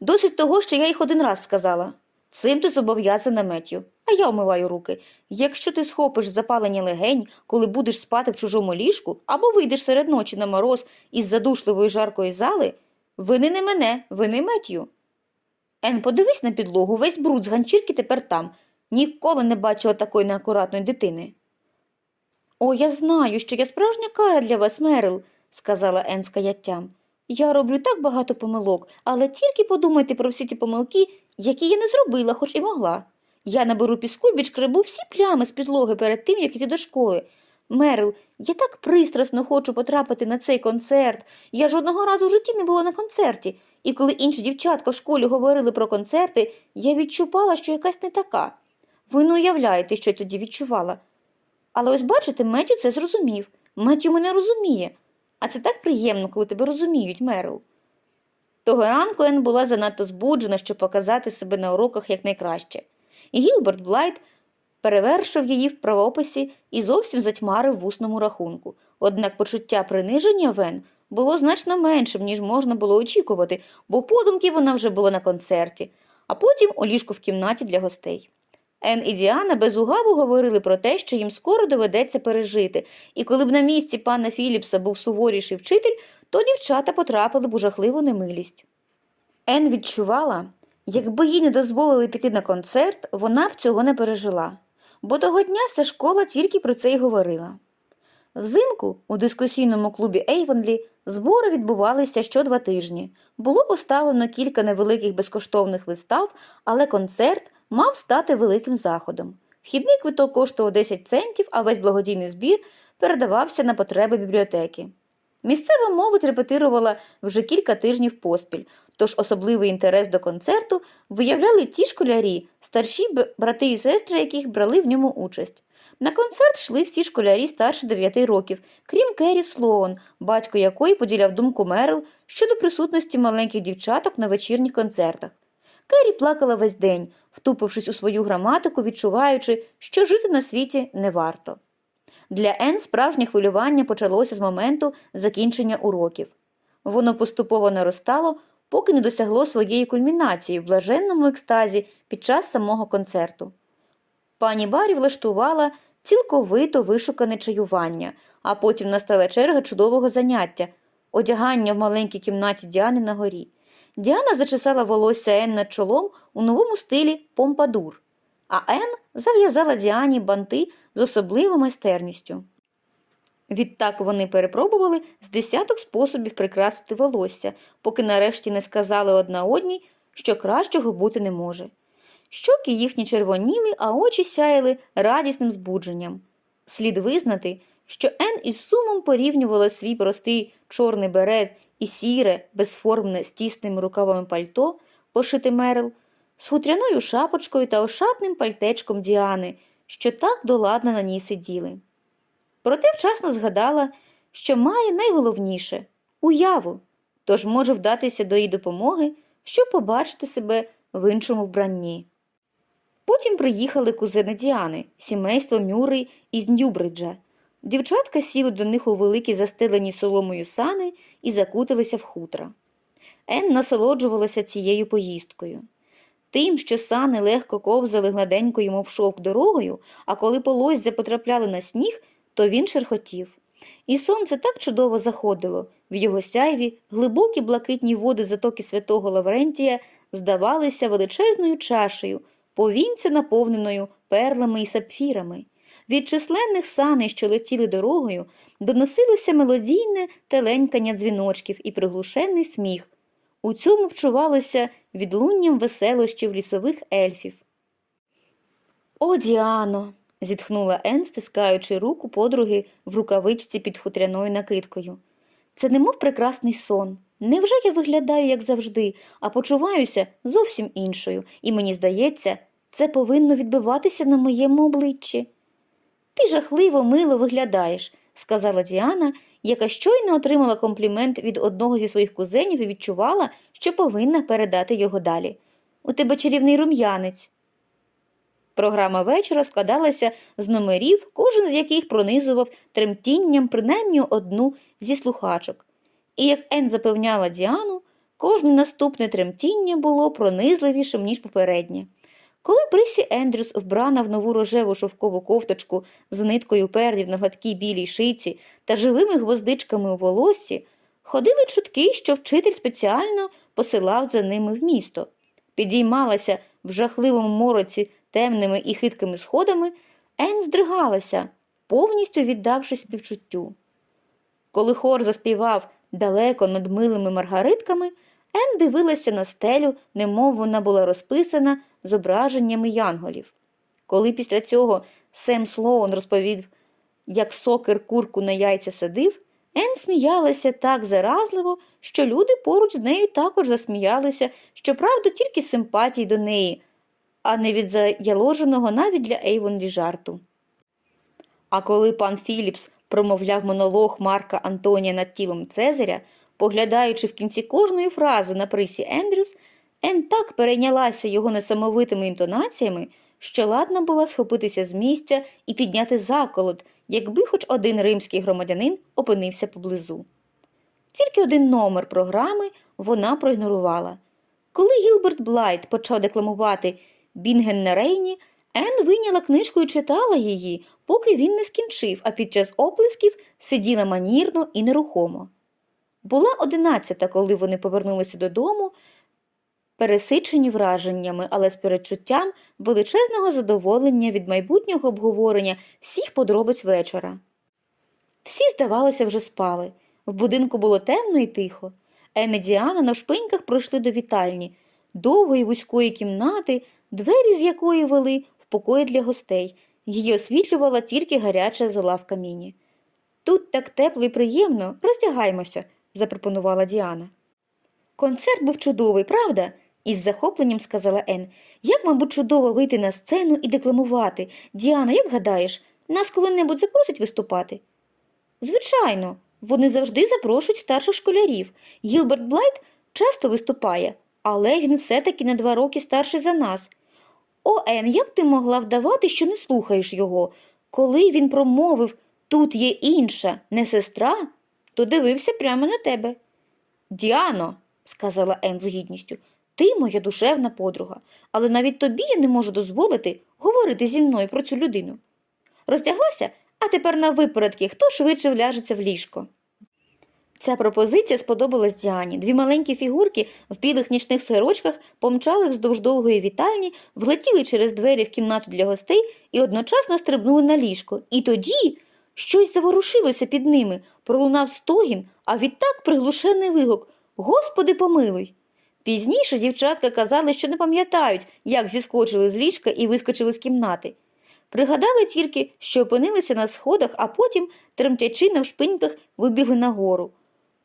Досить того, що я їх один раз сказала. Цим ти зобов'язана Меттю, а я вмиваю руки. Якщо ти схопиш запалення легень, коли будеш спати в чужому ліжку, або вийдеш серед ночі на мороз із задушливої жаркої зали, вини не мене, вини Меттю. Ен, подивись на підлогу, весь бруд з ганчірки тепер там. Ніколи не бачила такої неакуратної дитини. О, я знаю, що я справжня кара для вас, Мерил, сказала Ен з каяттям. Я роблю так багато помилок, але тільки подумайте про всі ті помилки, які я не зробила, хоч і могла. Я наберу піску і відшкребу всі плями з підлоги перед тим, як іти до школи. Мерил, я так пристрасно хочу потрапити на цей концерт. Я жодного разу в житті не була на концерті, і коли інші дівчатка в школі говорили про концерти, я відчувала, що якась не така. Ви не уявляєте, що я тоді відчувала. Але ось бачите, Меттю це зрозумів. Меттю мене розуміє. А це так приємно, коли тебе розуміють, Мерил. Того ранку Ен була занадто збуджена, щоб показати себе на уроках якнайкраще. І Гілберт Блайт перевершив її в правописі і зовсім затьмарив в усному рахунку. Однак почуття приниження Вен було значно меншим, ніж можна було очікувати, бо подумки вона вже була на концерті, а потім у ліжку в кімнаті для гостей. Ен і Діана безугаву говорили про те, що їм скоро доведеться пережити, і коли б на місці пана Філіпса був суворіший вчитель, то дівчата потрапили б у жахливу немилість. Ен відчувала, якби їй не дозволили піти на концерт, вона б цього не пережила, бо того дня вся школа тільки про це й говорила. Взимку у дискусійному клубі Ейвонлі збори відбувалися що два тижні. Було поставлено кілька невеликих безкоштовних вистав, але концерт мав стати великим заходом. Вхідний квиток коштував 10 центів, а весь благодійний збір передавався на потреби бібліотеки. Місцева молодь репетирувала вже кілька тижнів поспіль, тож особливий інтерес до концерту виявляли ті школярі, старші брати і сестри, яких брали в ньому участь. На концерт йшли всі школярі старше 9 років, крім Керрі Слоун, батько якої поділяв думку Мерил щодо присутності маленьких дівчаток на вечірніх концертах. Керрі плакала весь день, втупившись у свою граматику, відчуваючи, що жити на світі не варто. Для Ен справжнє хвилювання почалося з моменту закінчення уроків. Воно поступово наростало, поки не досягло своєї кульмінації в блаженному екстазі під час самого концерту. Пані Барі влаштувала цілковито вишукане чаювання, а потім настала черга чудового заняття одягання в маленькій кімнаті Діани на горі. Діана зачесала волосся Ен над чолом у новому стилі помпадур, а Ен зав'язала Діані банти з особливою майстерністю. Відтак вони перепробували з десяток способів прикрасити волосся, поки нарешті не сказали одна одній, що кращого бути не може. Щоки їхні червоніли, а очі сяяли радісним збудженням. Слід визнати, що Ен із сумом порівнювала свій простий чорний берет і сіре, безформне з тісними рукавами пальто, пошите Мерил, з хутряною шапочкою та ошатним пальтечком Діани, що так доладно на ній сиділи. Проте вчасно згадала, що має найголовніше уяву, тож може вдатися до її допомоги, щоб побачити себе в іншому вбранні. Потім приїхали кузени Діани, сімейство Мюррей із Ньюбриджа. Дівчатка сіли до них у великі застелені соломою сани і закуталися в хутра. Ен насолоджувалася цією поїздкою. Тим, що сани легко ковзали гладенькою, мов шовк дорогою, а коли полоззя потрапляли на сніг, то він шерхотів. І сонце так чудово заходило, в його сяйві глибокі блакитні води затоки святого Лаврентія здавалися величезною чашею, повінця наповненою перлами і сапфірами. Від численних саней, що летіли дорогою, доносилося мелодійне теленькання дзвіночків і приглушений сміх. У цьому вчувалося відлунням веселощів лісових ельфів. О, Діано. зітхнула Ен, стискаючи руку подруги в рукавичці під хутряною накидкою. Це немов прекрасний сон. Невже я виглядаю, як завжди, а почуваюся зовсім іншою, і мені здається, це повинно відбиватися на моєму обличчі. Ти жахливо мило виглядаєш, сказала Діана, яка щойно отримала комплімент від одного зі своїх кузенів і відчувала, що повинна передати його далі. У тебе чарівний рум'янець. Програма вечора складалася з номерів, кожен з яких пронизував тремтінням принаймні одну зі слухачок. І як Ен запевняла Діану, кожне наступне тремтіння було пронизливішим, ніж попереднє. Коли Присі Ендрюс, вбрана в нову рожеву шовкову кофточку з ниткою перлів на гладкій білій шиці та живими гвоздичками у волоссі, ходили чутки, що вчитель спеціально посилав за ними в місто. Підіймалася в жахливому мороці темними і хиткими сходами, Ен здригалася, повністю віддавшись співчуттю. Коли хор заспівав далеко над милими маргаритками, Ен дивилася на стелю, немов вона була розписана зображеннями янголів. Коли після цього Сем Слоун розповів, як сокер курку на яйця садив, Ен сміялася так заразливо, що люди поруч з нею також засміялися, щоправда, тільки з симпатії до неї, а не від заяложеного навіть для Ейвонлі жарту. А коли пан Філіпс промовляв монолог Марка Антонія над тілом Цезаря, поглядаючи в кінці кожної фрази на присі Ендрюс, Ен так перейнялася його несамовитими інтонаціями, що ладна була схопитися з місця і підняти заколот, якби хоч один римський громадянин опинився поблизу. Тільки один номер програми вона проігнорувала. Коли Гілберт Блайт почав декламувати Бінген на Рейні, Ен вийняла книжку і читала її, поки він не скінчив, а під час оплесків сиділа манірно і нерухомо. Була одинадцята, коли вони повернулися додому, пересичені враженнями, але з передчуттям величезного задоволення від майбутнього обговорення всіх подробиць вечора. Всі, здавалося, вже спали. В будинку було темно і тихо. Ен і Діана навшпиньках пройшли до вітальні, довгої вузької кімнати, двері з якої вели в покої для гостей. Її освітлювала тільки гаряча зола в каміні. Тут так тепло і приємно, роздягаймося, запропонувала Діана. Концерт був чудовий, правда? із захопленням сказала Ен. Як, мабуть, чудово вийти на сцену і декламувати. Діано, як гадаєш, нас коли-небудь запросять виступати? Звичайно, вони завжди запрошують старших школярів. Гілберт Блайт часто виступає, але він все-таки на два роки старший за нас. О, Ен, як ти могла вдавати, що не слухаєш його? Коли він промовив тут є інша, не сестра, то дивився прямо на тебе. Діано, сказала Ен з гідністю, ти моя душевна подруга, але навіть тобі я не можу дозволити говорити зі мною про цю людину. Роздяглася, а тепер на випередки, хто швидше вляжеться в ліжко. Ця пропозиція сподобалась Діані. Дві маленькі фігурки в білих нічних сорочках помчали вздовж довгої вітальні, влетіли через двері в кімнату для гостей і одночасно стрибнули на ліжко. І тоді щось заворушилося під ними, пролунав стогін, а відтак приглушений вигук Господи помилуй. Пізніше дівчатка казали, що не пам'ятають, як зіскочили з ліжка і вискочили з кімнати. Пригадали тільки, що опинилися на сходах, а потім, тремтячи на вшпиньках, вибігли нагору.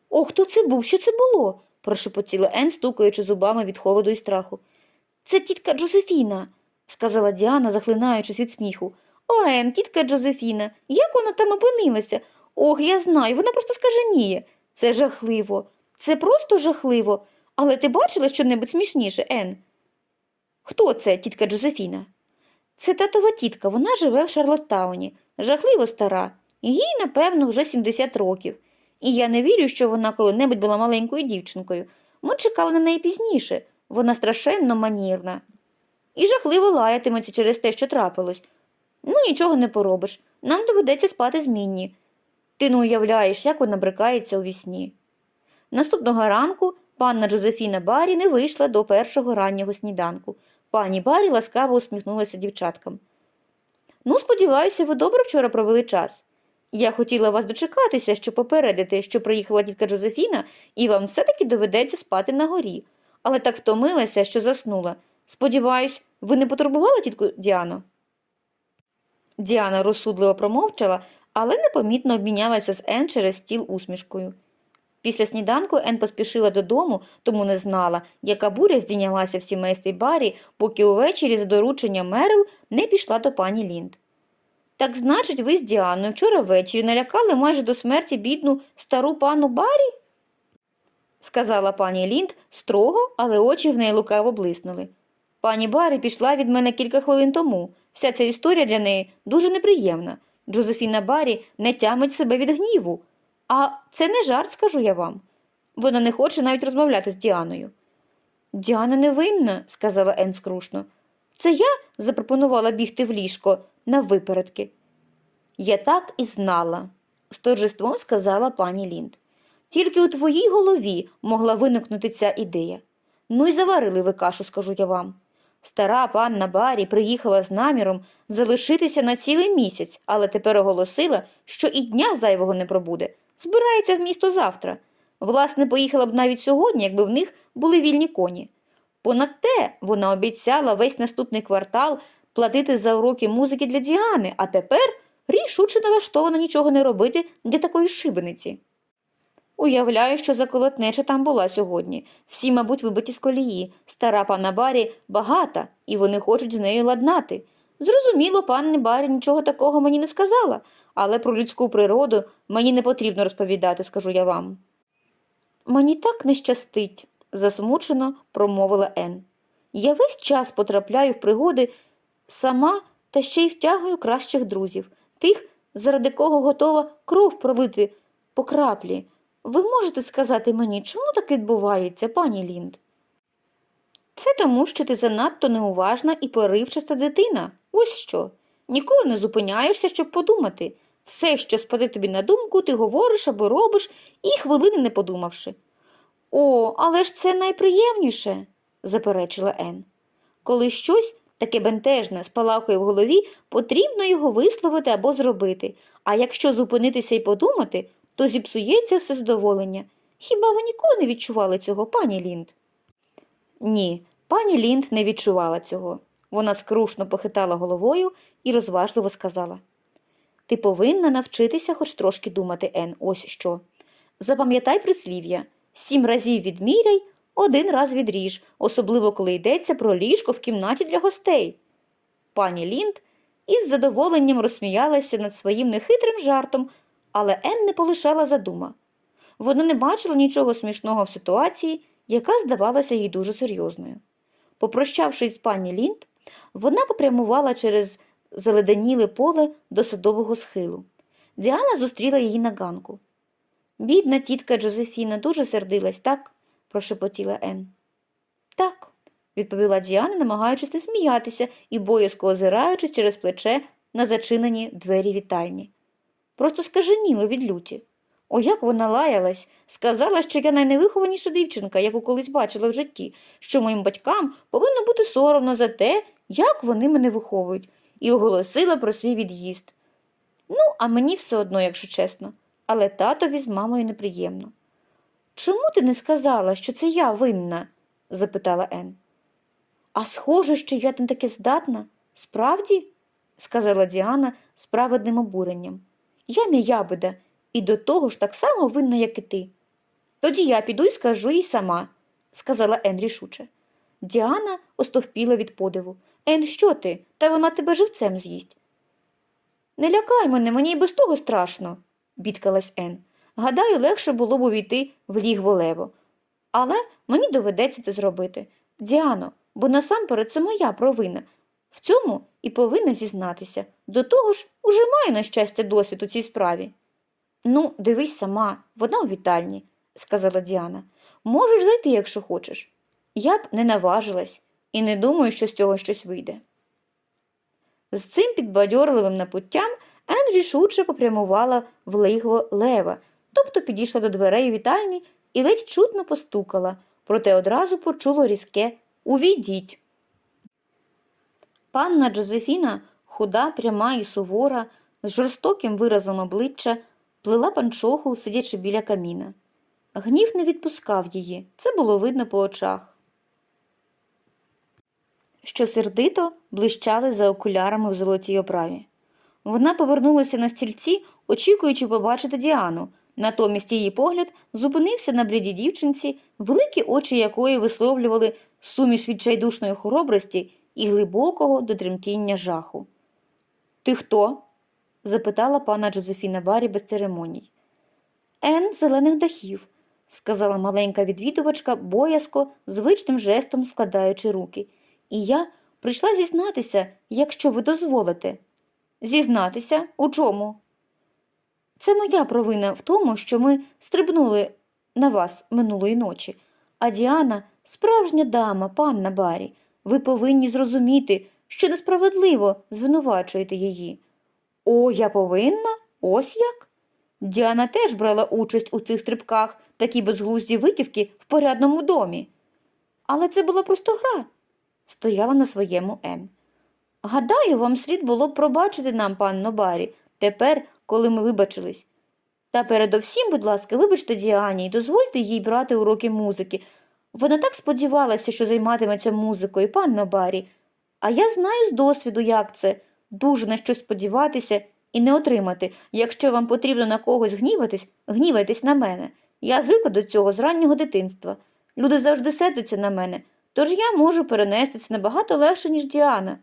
О, хто це був? Що це було? прошепотіла Ен, стукаючи зубами від холоду і страху. Це тітка Джозефіна, сказала Діана, захлинаючись від сміху. О, Ен, тітка Джозефіна, як вона там опинилася? Ох, я знаю, вона просто скаженіє. Це жахливо, це просто жахливо. Але ти бачила щонебудь смішніше, Ен? Хто це, тітка Джозефіна? Це татова тітка, вона живе в Шарлоттауні, жахливо стара, їй, напевно, вже 70 років. І я не вірю, що вона коли-небудь була маленькою дівчинкою. Ми чекали на неї пізніше, вона страшенно манірна. І жахливо лаятиметься через те, що трапилось. Ну, нічого не поробиш, нам доведеться спати змінні. Ти не уявляєш, як вона брикається у вісні. Наступного ранку панна Джозефіна Барі не вийшла до першого раннього сніданку. Пані Барі ласкаво усміхнулася дівчаткам. Ну, сподіваюся, ви добре вчора провели час. Я хотіла вас дочекатися, щоб попередити, що приїхала тітка Джозефіна, і вам все-таки доведеться спати на горі. Але так втомилася, що заснула. Сподіваюсь, ви не потурбували тітку Діану? Діана розсудливо промовчала, але непомітно обмінялася з Ен через стіл усмішкою. Після сніданку Ен поспішила додому, тому не знала, яка буря здійнялася в сімействі Барі, поки увечері за дорученням Мерил не пішла до пані Лінд. Так значить, ви з Діаною вчора ввечері налякали майже до смерті бідну стару пану Барі? сказала пані Лінд строго, але очі в неї лукаво блиснули. Пані Барі пішла від мене кілька хвилин тому. Вся ця історія для неї дуже неприємна. Джозефіна Барі не тямить себе від гніву. А це не жарт, скажу я вам. Вона не хоче навіть розмовляти з Діаною. Діана не винна, сказала Ен скрушно. Це я запропонувала бігти в ліжко на випередки. Я так і знала, з торжеством сказала пані Лінд. Тільки у твоїй голові могла виникнути ця ідея. Ну й заварили ви кашу, скажу я вам. Стара панна Барі приїхала з наміром залишитися на цілий місяць, але тепер оголосила, що і дня зайвого не пробуде. Збирається в місто завтра. Власне, поїхала б навіть сьогодні, якби в них були вільні коні. Понад те вона обіцяла весь наступний квартал платити за уроки музики для Діани, а тепер рішуче налаштована нічого не робити для такої шибениці. Уявляю, що заколотнеча там була сьогодні. Всі, мабуть, вибиті з колії. Стара пана Барі багата, і вони хочуть з нею ладнати. Зрозуміло, панні Барі нічого такого мені не сказала, але про людську природу мені не потрібно розповідати, скажу я вам. Мені так не щастить, засмучено промовила Ен. Я весь час потрапляю в пригоди сама та ще й втягую кращих друзів, тих, заради кого готова кров пролити по краплі. Ви можете сказати мені, чому так відбувається, пані Лінд? Це тому, що ти занадто неуважна і поривчаста дитина. Ось що. Ніколи не зупиняєшся, щоб подумати. Все, що спаде тобі на думку, ти говориш або робиш, і хвилини не подумавши. О, але ж це найприємніше, заперечила Ен. Коли щось таке бентежне спалахує в голові, потрібно його висловити або зробити, а якщо зупинитися і подумати, то зіпсується все задоволення. Хіба ви ніколи не відчували цього, пані Лінд? Ні, пані Лінд не відчувала цього. Вона скрушно похитала головою і розважливо сказала Ти повинна навчитися хоч трошки думати, Ен, ось що. Запам'ятай прислів'я сім разів відміряй, один раз відріж, особливо коли йдеться про ліжко в кімнаті для гостей. Пані Лінд із задоволенням розсміялася над своїм нехитрим жартом, але Ен не полишала задума. Вона не бачила нічого смішного в ситуації, яка здавалася їй дуже серйозною. Попрощавшись з пані Лінд, вона попрямувала через заледеніле поле до садового схилу. Діана зустріла її на ганку. Бідна тітка Джозефіна дуже сердилась, так? прошепотіла Ен. Так, відповіла Діана, намагаючись не сміятися і боязко озираючись через плече на зачинені двері вітальні. Просто скаженіла від люті. О, як вона лаялась, сказала, що я найневихованіша дівчинка, яку колись бачила в житті, що моїм батькам повинно бути соромно за те, як вони мене виховують, і оголосила про свій від'їзд. Ну, а мені все одно, якщо чесно, але татові з мамою неприємно. Чому ти не сказала, що це я винна? запитала Ен. А схоже, що я не таки здатна. Справді? сказала Діана з праведним обуренням. Я не ябеда, і до того ж так само винна, як і ти. Тоді я піду і скажу їй сама, сказала Ен рішуче. Діана остовпіла від подиву. Ен, що ти? Та вона тебе живцем з'їсть. Не лякай мене, мені й без того страшно, бідкалась Ен. Гадаю, легше було б увійти в лігво лево. Але мені доведеться це зробити. Діано, бо насамперед це моя провина. В цьому і повинна зізнатися. До того ж, уже маю, на щастя, досвід у цій справі. Ну, дивись сама, вона у вітальні, сказала Діана. Можеш зайти, якщо хочеш. Я б не наважилась і не думаю, що з цього щось вийде. З цим підбадьорливим напуттям Ен рішуче попрямувала в лигво лева, тобто підійшла до дверей вітальні і ледь чутно постукала, проте одразу почуло різке Увійдіть. Панна Джозефіна, худа, пряма і сувора, з жорстоким виразом обличчя, плела панчоху, сидячи біля каміна. Гнів не відпускав її, це було видно по очах, що сердито блищали за окулярами в золотій оправі. Вона повернулася на стільці, очікуючи побачити Діану. Натомість її погляд зупинився на блідій дівчинці, великі очі якої висловлювали суміш відчайдушної хоробрості і глибокого до тремтіння жаху. Ти хто? запитала пана Джозефіна Барі без церемоній. Ен зелених дахів, сказала маленька відвідувачка, боязко, звичним жестом складаючи руки. І я прийшла зізнатися, якщо ви дозволите. Зізнатися у чому? Це моя провина в тому, що ми стрибнули на вас минулої ночі. А Діана справжня дама, панна Барі. Ви повинні зрозуміти, що несправедливо звинувачуєте її. О, я повинна? Ось як? Діана теж брала участь у цих стрибках, такі безглузді витівки в порядному домі. Але це була просто гра, стояла на своєму Ен. Гадаю, вам слід було б пробачити нам, панно Барі, тепер, коли ми вибачились. Та передовсім, будь ласка, вибачте Діані і дозвольте їй брати уроки музики. Вона так сподівалася, що займатиметься музикою, панно Барі. А я знаю з досвіду, як це дуже на щось сподіватися і не отримати. Якщо вам потрібно на когось гніватись, гнівайтесь на мене. Я звикла до цього з раннього дитинства. Люди завжди сердяться на мене, тож я можу перенести це набагато легше, ніж Діана.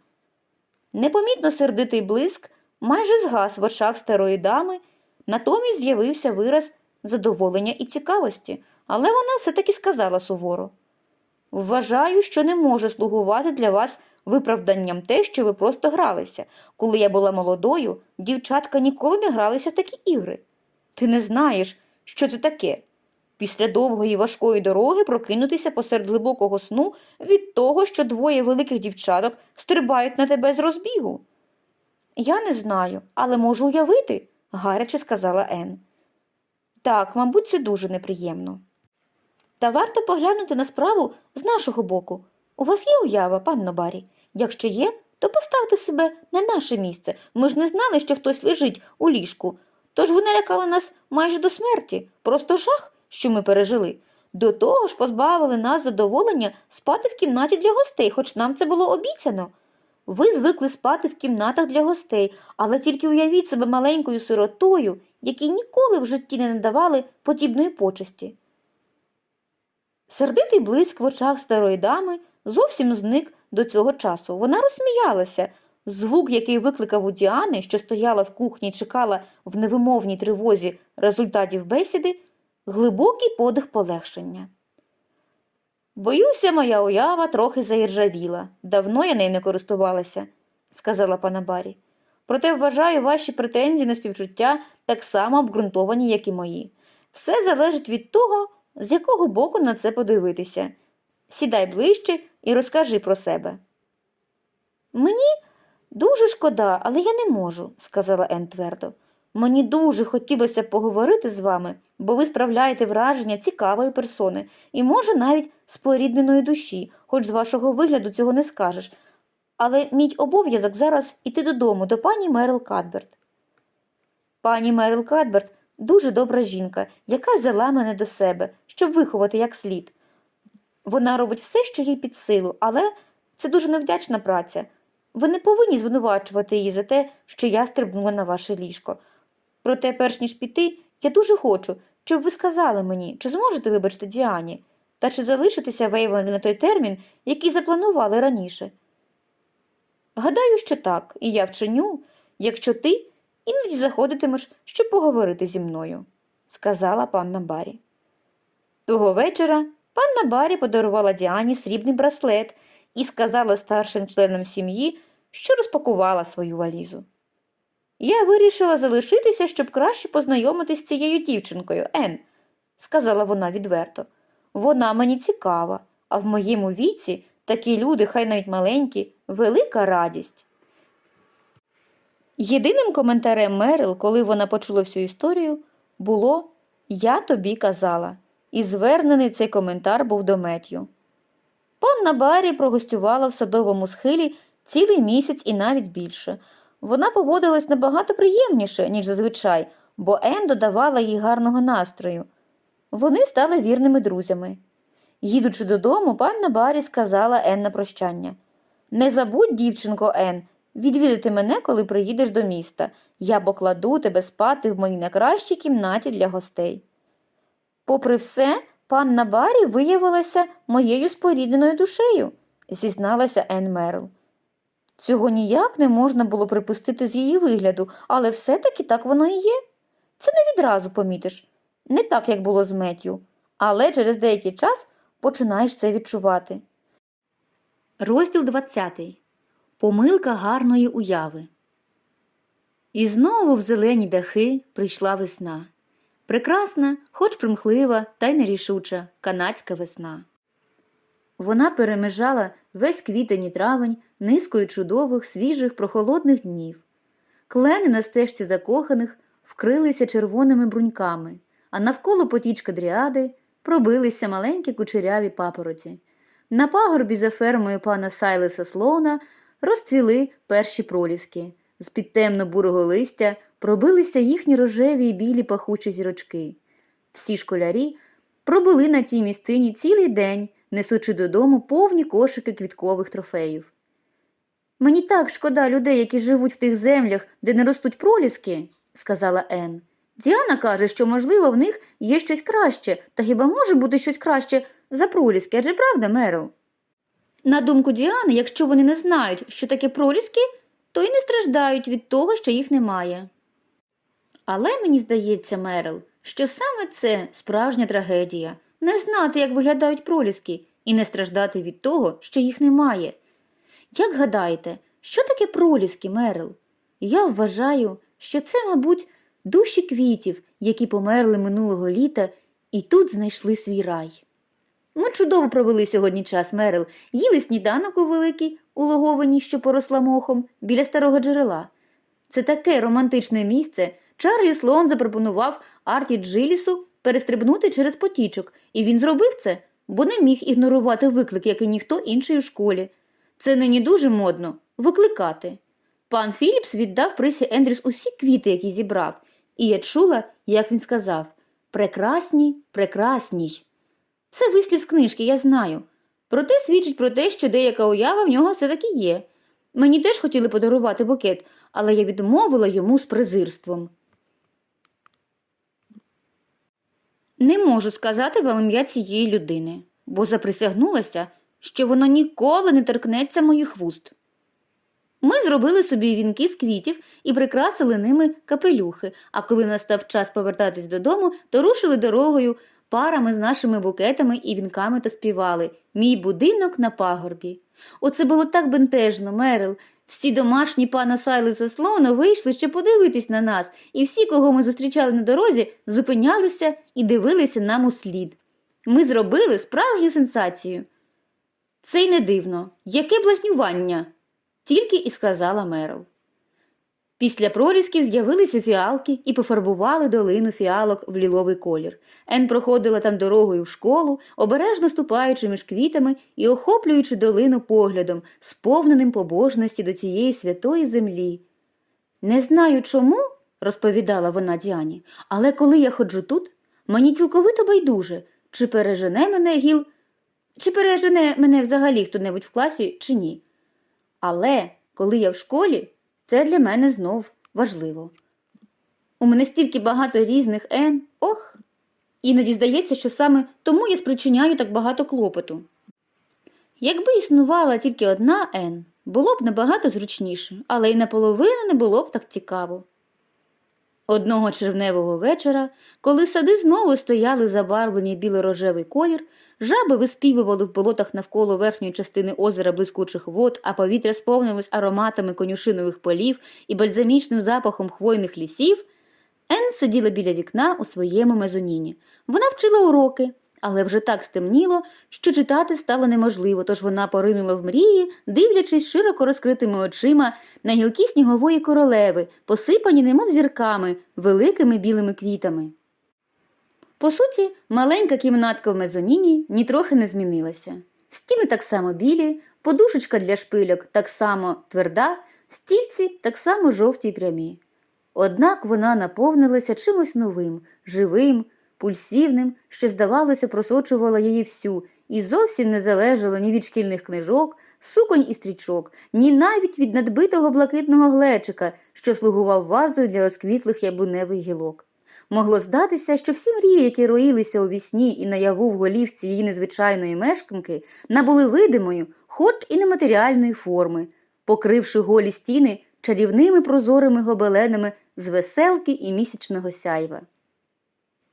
Непомітно сердитий блиск майже згас в очах старої дами, натомість з'явився вираз задоволення і цікавості, але вона все таки сказала суворо. Вважаю, що не може слугувати для вас виправданням те, що ви просто гралися. Коли я була молодою, дівчатка ніколи не гралися в такі ігри. Ти не знаєш, що це таке. Після довгої важкої дороги прокинутися посеред глибокого сну від того, що двоє великих дівчаток стрибають на тебе з розбігу. Я не знаю, але можу уявити, гаряче сказала Ен. Так, мабуть, це дуже неприємно. Та варто поглянути на справу з нашого боку. У вас є уява, панно Барі? Якщо є, то поставте себе на наше місце. Ми ж не знали, що хтось лежить у ліжку. Тож ви налякали нас майже до смерті. Просто жах, що ми пережили. До того ж позбавили нас задоволення спати в кімнаті для гостей, хоч нам це було обіцяно. Ви звикли спати в кімнатах для гостей, але тільки уявіть себе маленькою сиротою, якій ніколи в житті не надавали подібної почесті. Сердитий блиск в очах старої дами зовсім зник до цього часу. Вона розсміялася. Звук, який викликав у Діани, що стояла в кухні і чекала в невимовній тривозі результатів бесіди, глибокий подих полегшення. Боюся, моя уява трохи заіржавіла. Давно я нею не користувалася, сказала пана Барі. Проте вважаю ваші претензії на співчуття так само обґрунтовані, як і мої. Все залежить від того, з якого боку на це подивитися. Сідай ближче і розкажи про себе. Мені дуже шкода, але я не можу, сказала Ен твердо. Мені дуже хотілося поговорити з вами, бо ви справляєте враження цікавої персони і, може, навіть спорідненої душі, хоч з вашого вигляду цього не скажеш. Але мій обов'язок зараз іти додому до пані Мерил Кадберт. Пані Мерил Кадберт дуже добра жінка, яка взяла мене до себе, щоб виховати як слід. Вона робить все, що їй під силу, але це дуже невдячна праця. Ви не повинні звинувачувати її за те, що я стрибнула на ваше ліжко. Проте, перш ніж піти, я дуже хочу, щоб ви сказали мені, чи зможете вибачити Діані. та чи залишитися Вейвону на той термін, який запланували раніше. Гадаю, що так, і я вчиню, якщо ти іноді заходитимеш, щоб поговорити зі мною, сказала панна Барі. Того вечора панна Барі подарувала Діані срібний браслет і сказала старшим членам сім'ї, що розпакувала свою валізу. Я вирішила залишитися, щоб краще познайомитись з цією дівчинкою, Ен, сказала вона відверто. Вона мені цікава, а в моєму віці такі люди, хай навіть маленькі, велика радість. Єдиним коментарем Мерил, коли вона почула всю історію, було Я тобі казала, і звернений цей коментар був до Меттю. Панна Барі прогостювала в садовому схилі цілий місяць і навіть більше. Вона поводилась набагато приємніше, ніж зазвичай, бо Ен додавала їй гарного настрою. Вони стали вірними друзями. Їдучи додому, панна Барі сказала Ен на прощання Не забудь, дівчинко Ен, відвідати мене, коли приїдеш до міста. Я покладу тебе спати в моїй найкращій кімнаті для гостей. Попри все, панна Барі виявилася моєю спорідненою душею, зізналася Ен Мерл. Цього ніяк не можна було припустити з її вигляду, але все-таки так воно і є. Це не відразу помітиш, не так, як було з Меттю, але через деякий час починаєш це відчувати. Розділ 20. Помилка гарної уяви. І знову в зелені дахи прийшла весна. Прекрасна, хоч примхлива та й нерішуча канадська весна. Вона перемежала весь квітень і травень низкою чудових, свіжих, прохолодних днів. Клени на стежці закоханих вкрилися червоними бруньками, а навколо потічка дріади пробилися маленькі кучеряві папороті. На пагорбі за фермою пана Сайлеса Слоуна розцвіли перші проліски. З-під темно-бурого листя пробилися їхні рожеві й білі пахучі зірочки. Всі школярі пробули на тій місцині цілий день, несучи додому повні кошики квіткових трофеїв. Мені так шкода людей, які живуть в тих землях, де не ростуть проліски, сказала Ен. Діана каже, що, можливо, в них є щось краще, та хіба може бути щось краще за проліски, адже правда, Мерил? На думку Діани, якщо вони не знають, що таке проліски, то й не страждають від того, що їх немає. Але мені здається, Мерил, що саме це справжня трагедія не знати, як виглядають проліски, і не страждати від того, що їх немає. Як гадаєте, що таке проліски, Мерил? Я вважаю, що це, мабуть, душі квітів, які померли минулого літа і тут знайшли свій рай. Ми чудово провели сьогодні час, Мерил, їли сніданок у великій, улоговині, що поросла мохом, біля старого джерела. Це таке романтичне місце. Чарлі Слоун запропонував Арті Джилісу перестрибнути через потічок, і він зробив це, бо не міг ігнорувати виклик, як і ніхто інший у школі. Це нині дуже модно викликати. Пан Філіпс віддав Присі Ендрюс усі квіти, які зібрав, і я чула, як він сказав Прекрасні, прекрасній. Це вислів з книжки, я знаю. Проте свідчить про те, що деяка уява в нього все-таки є. Мені теж хотіли подарувати букет, але я відмовила йому з презирством. Не можу сказати вам ім'я цієї людини, бо заприсягнулася, що воно ніколи не торкнеться моїх вуст. Ми зробили собі вінки з квітів і прикрасили ними капелюхи, а коли настав час повертатись додому, то рушили дорогою парами з нашими букетами і вінками та співали Мій будинок на пагорбі. Оце було так бентежно, Мерил. Всі домашні пана Сайлиса Слоуна вийшли ще подивитись на нас, і всі, кого ми зустрічали на дорозі, зупинялися і дивилися нам у слід. Ми зробили справжню сенсацію. Це й не дивно. Яке блазнювання? Тільки і сказала Мерл. Після прорізків з'явилися фіалки і пофарбували долину фіалок в ліловий колір. Ен проходила там дорогою в школу, обережно ступаючи між квітами і охоплюючи долину поглядом, сповненим побожності до цієї святої землі. Не знаю чому, розповідала вона Діані, але коли я ходжу тут, мені цілковито байдуже, чи пережене мене гіл, чи пережене мене взагалі хто-небудь в класі, чи ні. Але коли я в школі, це для мене знов важливо. У мене стільки багато різних Н. Ох. Іноді здається, що саме тому я спричиняю так багато клопоту. Якби існувала тільки одна Н, було б набагато зручніше, але й наполовину не було б так цікаво. Одного червневого вечора, коли сади знову стояли забарвлені біло-рожевий колір, жаби виспівували в болотах навколо верхньої частини озера блискучих вод, а повітря сповнилось ароматами конюшинових полів і бальзамічним запахом хвойних лісів, Ен сиділа біля вікна у своєму мезоніні. Вона вчила уроки, але вже так стемніло, що читати стало неможливо, тож вона поринула в мрії, дивлячись широко розкритими очима на гілки снігової королеви, посипані немов зірками, великими білими квітами. По суті, маленька кімнатка в мезоніні нітрохи не змінилася. Стіни так само білі, подушечка для шпильок так само тверда, стільці так само жовті й прямі. Однак вона наповнилася чимось новим, живим, пульсівним, що, здавалося, просочувала її всю, і зовсім не залежала ні від шкільних книжок, суконь і стрічок, ні навіть від надбитого блакитного глечика, що слугував вазою для розквітлих яблуневих гілок. Могло здатися, що всі мрії, які роїлися у вісні і наяву в голівці її незвичайної мешканки, набули видимою, хоч і нематеріальної форми, покривши голі стіни чарівними прозорими гобеленами з веселки і місячного сяйва.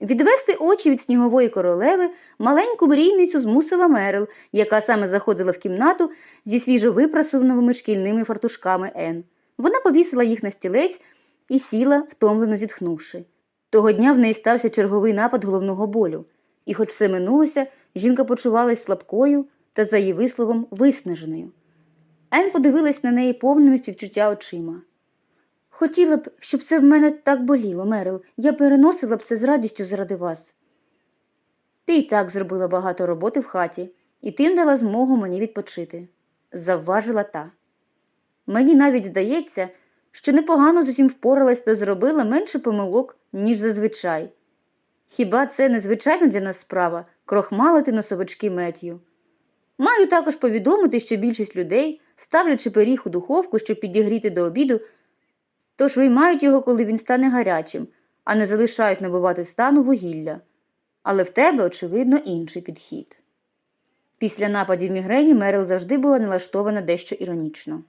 Відвести очі від снігової королеви маленьку мрійницю змусила Мерил, яка саме заходила в кімнату зі свіжовипрасованими шкільними фартушками Ен. Вона повісила їх на стілець і сіла, втомлено зітхнувши. Того дня в неї стався черговий напад головного болю, і, хоч все минулося, жінка почувалась слабкою та, за її висловом, виснаженою. Ен подивилась на неї повними співчуття очима. Хотіла б, щоб це в мене так боліло, Мерил. Я переносила б це з радістю заради вас. Ти й так зробила багато роботи в хаті, і тим дала змогу мені відпочити, завважила та. Мені навіть здається, що непогано з усім впоралась та зробила менше помилок, ніж зазвичай. Хіба це незвичайна для нас справа крохмалити носовички Меттію? Маю також повідомити, що більшість людей, ставлячи пиріг у духовку, щоб підігріти до обіду, тож виймають його, коли він стане гарячим, а не залишають набувати стану вугілля. Але в тебе, очевидно, інший підхід. Після нападів мігрені Мерил завжди була налаштована дещо іронічно.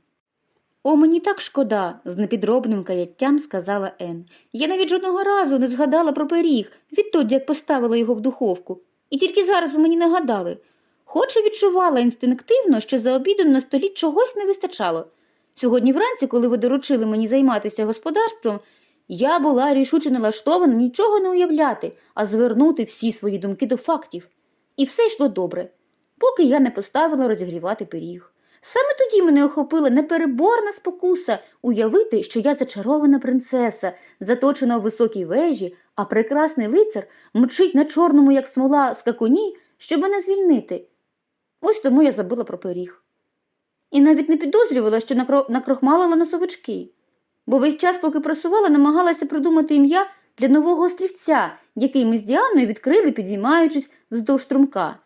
О, мені так шкода, з непідробним каяттям сказала Ен. Я навіть жодного разу не згадала про пиріг, відтоді як поставила його в духовку. І тільки зараз ви мені нагадали. Хоч і відчувала інстинктивно, що за обідом на столі чогось не вистачало. Сьогодні вранці, коли ви доручили мені займатися господарством, я була рішуче налаштована нічого не уявляти, а звернути всі свої думки до фактів. І все йшло добре, поки я не поставила розігрівати пиріг. Саме тоді мене охопила непереборна спокуса уявити, що я зачарована принцеса, заточена у високій вежі, а прекрасний лицар мчить на чорному, як смола, скакуні, щоб мене звільнити. Ось тому я забула про пиріг. І навіть не підозрювала, що накро... накрохмалила носовички, бо весь час, поки просувала, намагалася придумати ім'я для нового острівця, який ми з Діаною відкрили, підіймаючись вздовж струмка.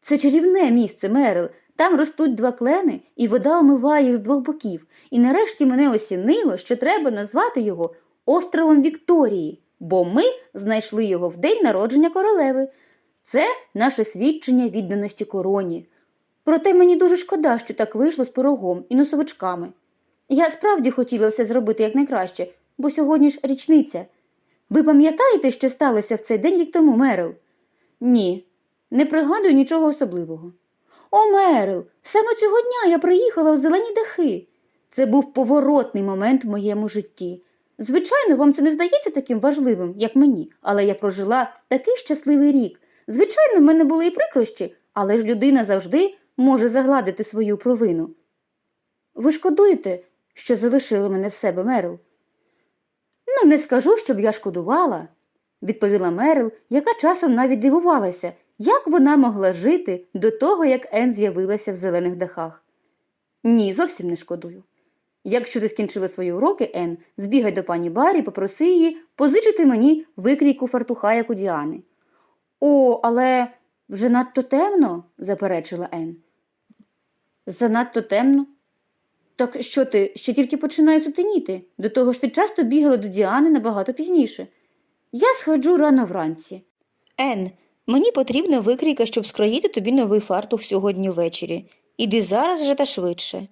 Це чарівне місце, Мерил. Там ростуть два клени, і вода омиває їх з двох боків. І нарешті мене осінило, що треба назвати його островом Вікторії, бо ми знайшли його в день народження королеви. Це наше свідчення відданості короні. Проте мені дуже шкода, що так вийшло з пирогом і носовичками. Я справді хотіла все зробити якнайкраще, бо сьогодні ж річниця. Ви пам'ятаєте, що сталося в цей день рік тому, Мерил? Ні, не пригадую нічого особливого. О, Мерил, саме цього дня я приїхала в зелені дахи. Це був поворотний момент в моєму житті. Звичайно, вам це не здається таким важливим, як мені, але я прожила такий щасливий рік. Звичайно, в мене були і прикрощі, але ж людина завжди може загладити свою провину. Ви шкодуєте, що залишили мене в себе, Мерил? Ну, не скажу, щоб я шкодувала, відповіла Мерил, яка часом навіть дивувалася, як вона могла жити до того, як Ен з'явилася в зелених дахах. Ні, зовсім не шкодую. Якщо ти скінчила свої уроки, Ен, збігай до пані Барі, попроси її позичити мені викрійку фартуха, як у Діани. О, але вже надто темно, заперечила Ен. Занадто темно. Так що ти ще тільки починає сутеніти? До того ж ти часто бігала до Діани набагато пізніше. Я сходжу рано вранці. Ен, мені потрібна викрійка, щоб скроїти тобі новий фартух сьогодні ввечері. Іди зараз же та швидше.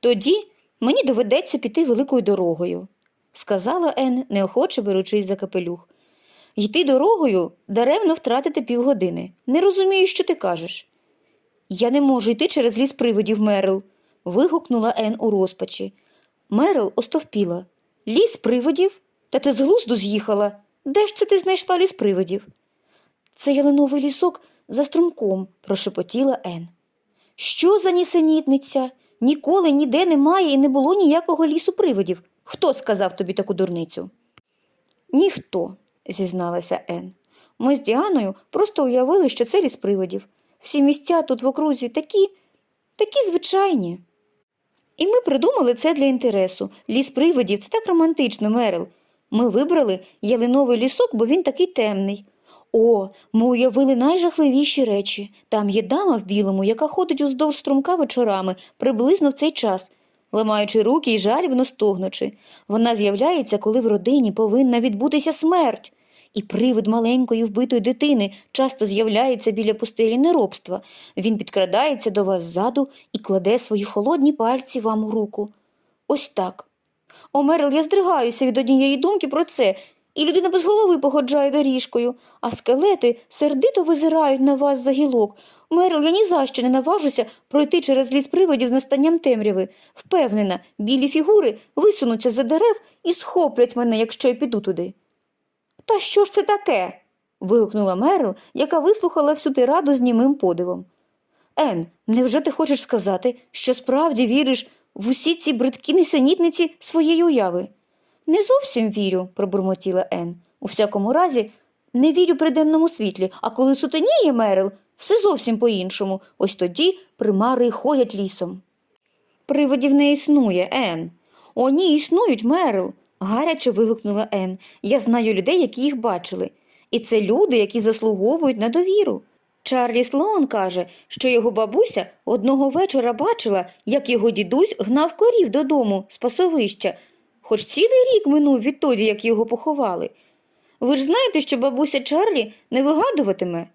Тоді мені доведеться піти великою дорогою, сказала Ен, неохоче беручись за капелюх. Йти дорогою даремно втратити півгодини. Не розумію, що ти кажеш. Я не можу йти через ліс привидів, Мерил, вигукнула Ен у розпачі. Мерил остовпіла. Ліс привидів? Та ти з глузду з'їхала. Де ж це ти знайшла ліс привидів? Це ялиновий лісок за струмком, прошепотіла Ен. Що за нісенітниця? Ніколи ніде немає і не було ніякого лісу привидів. Хто сказав тобі таку дурницю? Ніхто, зізналася Ен. Ми з Діаною просто уявили, що це ліс привидів. Всі місця тут в окрузі такі, такі звичайні. І ми придумали це для інтересу. Ліс привидів це так романтично, Мерил. Ми вибрали ялиновий лісок, бо він такий темний. О, ми уявили найжахливіші речі. Там є дама в білому, яка ходить уздовж струмка вечорами, приблизно в цей час, ламаючи руки і жалібно стогнучи. Вона з'являється, коли в родині повинна відбутися смерть. І привид маленької вбитої дитини часто з'являється біля пустелі неробства. Він підкрадається до вас ззаду і кладе свої холодні пальці вам у руку. Ось так. О, Мерил, я здригаюся від однієї думки про це, і людина без голови походжає доріжкою, а скелети сердито визирають на вас за гілок. Мерил, я ні за що не наважуся пройти через ліс привидів з настанням темряви. Впевнена, білі фігури висунуться за дерев і схоплять мене, якщо я піду туди. Та що ж це таке? вигукнула Мерил, яка вислухала всю тираду з німим подивом. Ен, невже ти хочеш сказати, що справді віриш в усі ці бридкі несенітниці своєї уяви? Не зовсім вірю, пробурмотіла Ен. У всякому разі, не вірю при денному світлі, а коли сутеніє Мерил, все зовсім по-іншому. Ось тоді примари й ходять лісом. Привидів не існує, Ен. О, ні, існують, Мерил. гаряче вигукнула Ен. Я знаю людей, які їх бачили. І це люди, які заслуговують на довіру. Чарлі Слоун каже, що його бабуся одного вечора бачила, як його дідусь гнав корів додому з пасовища, хоч цілий рік минув відтоді, як його поховали. Ви ж знаєте, що бабуся Чарлі не вигадуватиме?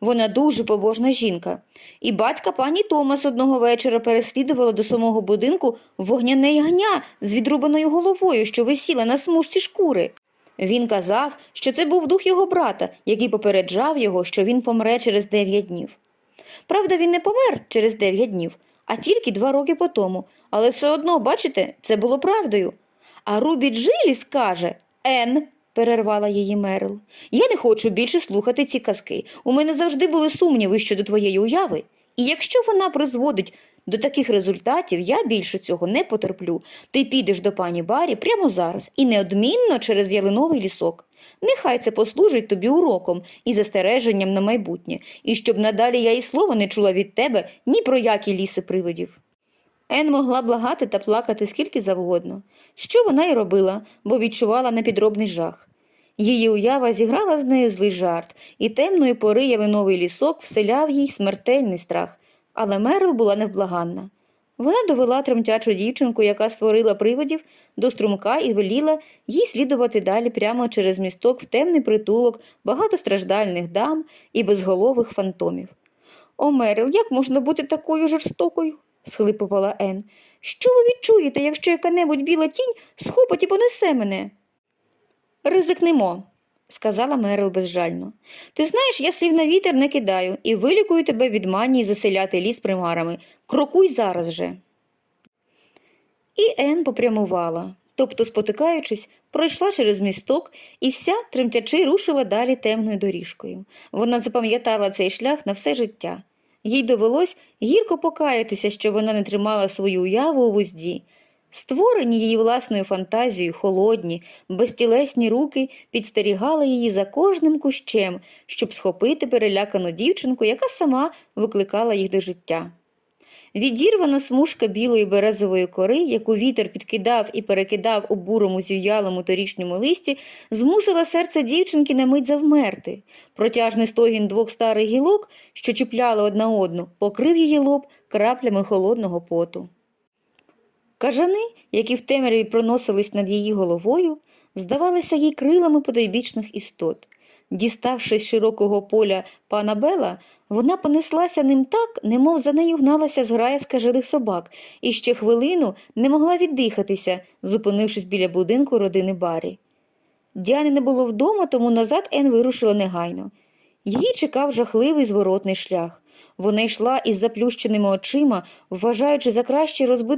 Вона дуже побожна жінка. І батька пані Томас одного вечора переслідувала до самого будинку вогняне ягня з відрубаною головою, що висіла на смужці шкури. Він казав, що це був дух його брата, який попереджав його, що він помре через дев'ять днів. Правда, він не помер через дев'ять днів, а тільки два роки по тому, але все одно, бачите, це було правдою. А Рубі Джиліс каже Ен, перервала її Мерил. Я не хочу більше слухати ці казки. У мене завжди були сумніви щодо твоєї уяви. І якщо вона призводить до таких результатів, я більше цього не потерплю. Ти підеш до пані Барі прямо зараз і неодмінно через ялиновий лісок. Нехай це послужить тобі уроком і застереженням на майбутнє, і щоб надалі я і слова не чула від тебе ні про які ліси привидів. Ен могла благати та плакати скільки завгодно, що вона й робила, бо відчувала непідробний жах. Її уява зіграла з нею злий жарт, і темної пори ялиновий лісок вселяв їй смертельний страх, але Мерил була невблаганна. Вона довела тремтячу дівчинку, яка створила привидів, до струмка і веліла їй слідувати далі прямо через місток в темний притулок багатостраждальних дам і безголових фантомів. О, Мерил, як можна бути такою жорстокою? Схлипувала Ен. Що ви відчуєте, якщо яка-небудь біла тінь схопить і понесе мене? Ризикнемо, сказала Мерил безжально. Ти знаєш, я слів на вітер не кидаю і вилікую тебе від манії заселяти ліс примарами. Крокуй зараз же. І Ен попрямувала, тобто, спотикаючись, пройшла через місток і вся, тремтячи, рушила далі темною доріжкою. Вона запам'ятала цей шлях на все життя. Їй довелось гірко покаятися, що вона не тримала свою уяву у вузді. Створені її власною фантазією холодні, безтілесні руки підстерігали її за кожним кущем, щоб схопити перелякану дівчинку, яка сама викликала їх до життя. Відірвана смужка білої березової кори, яку вітер підкидав і перекидав у бурому зів'ялому торічньому листі, змусила серце дівчинки на мить завмерти. Протяжний стогін двох старих гілок, що чіпляли одна одну, покрив її лоб краплями холодного поту. Кажани, які в темряві проносились над її головою, здавалися їй крилами потойбічних істот. Діставшись широкого поля пана Бела, вона понеслася ним так, немов за нею гналася зграя скажилих собак, і ще хвилину не могла віддихатися, зупинившись біля будинку родини Барі. Діани не було вдома, тому назад Ен вирушила негайно. Її чекав жахливий зворотний шлях. Вона йшла із заплющеними очима, вважаючи за краще розбити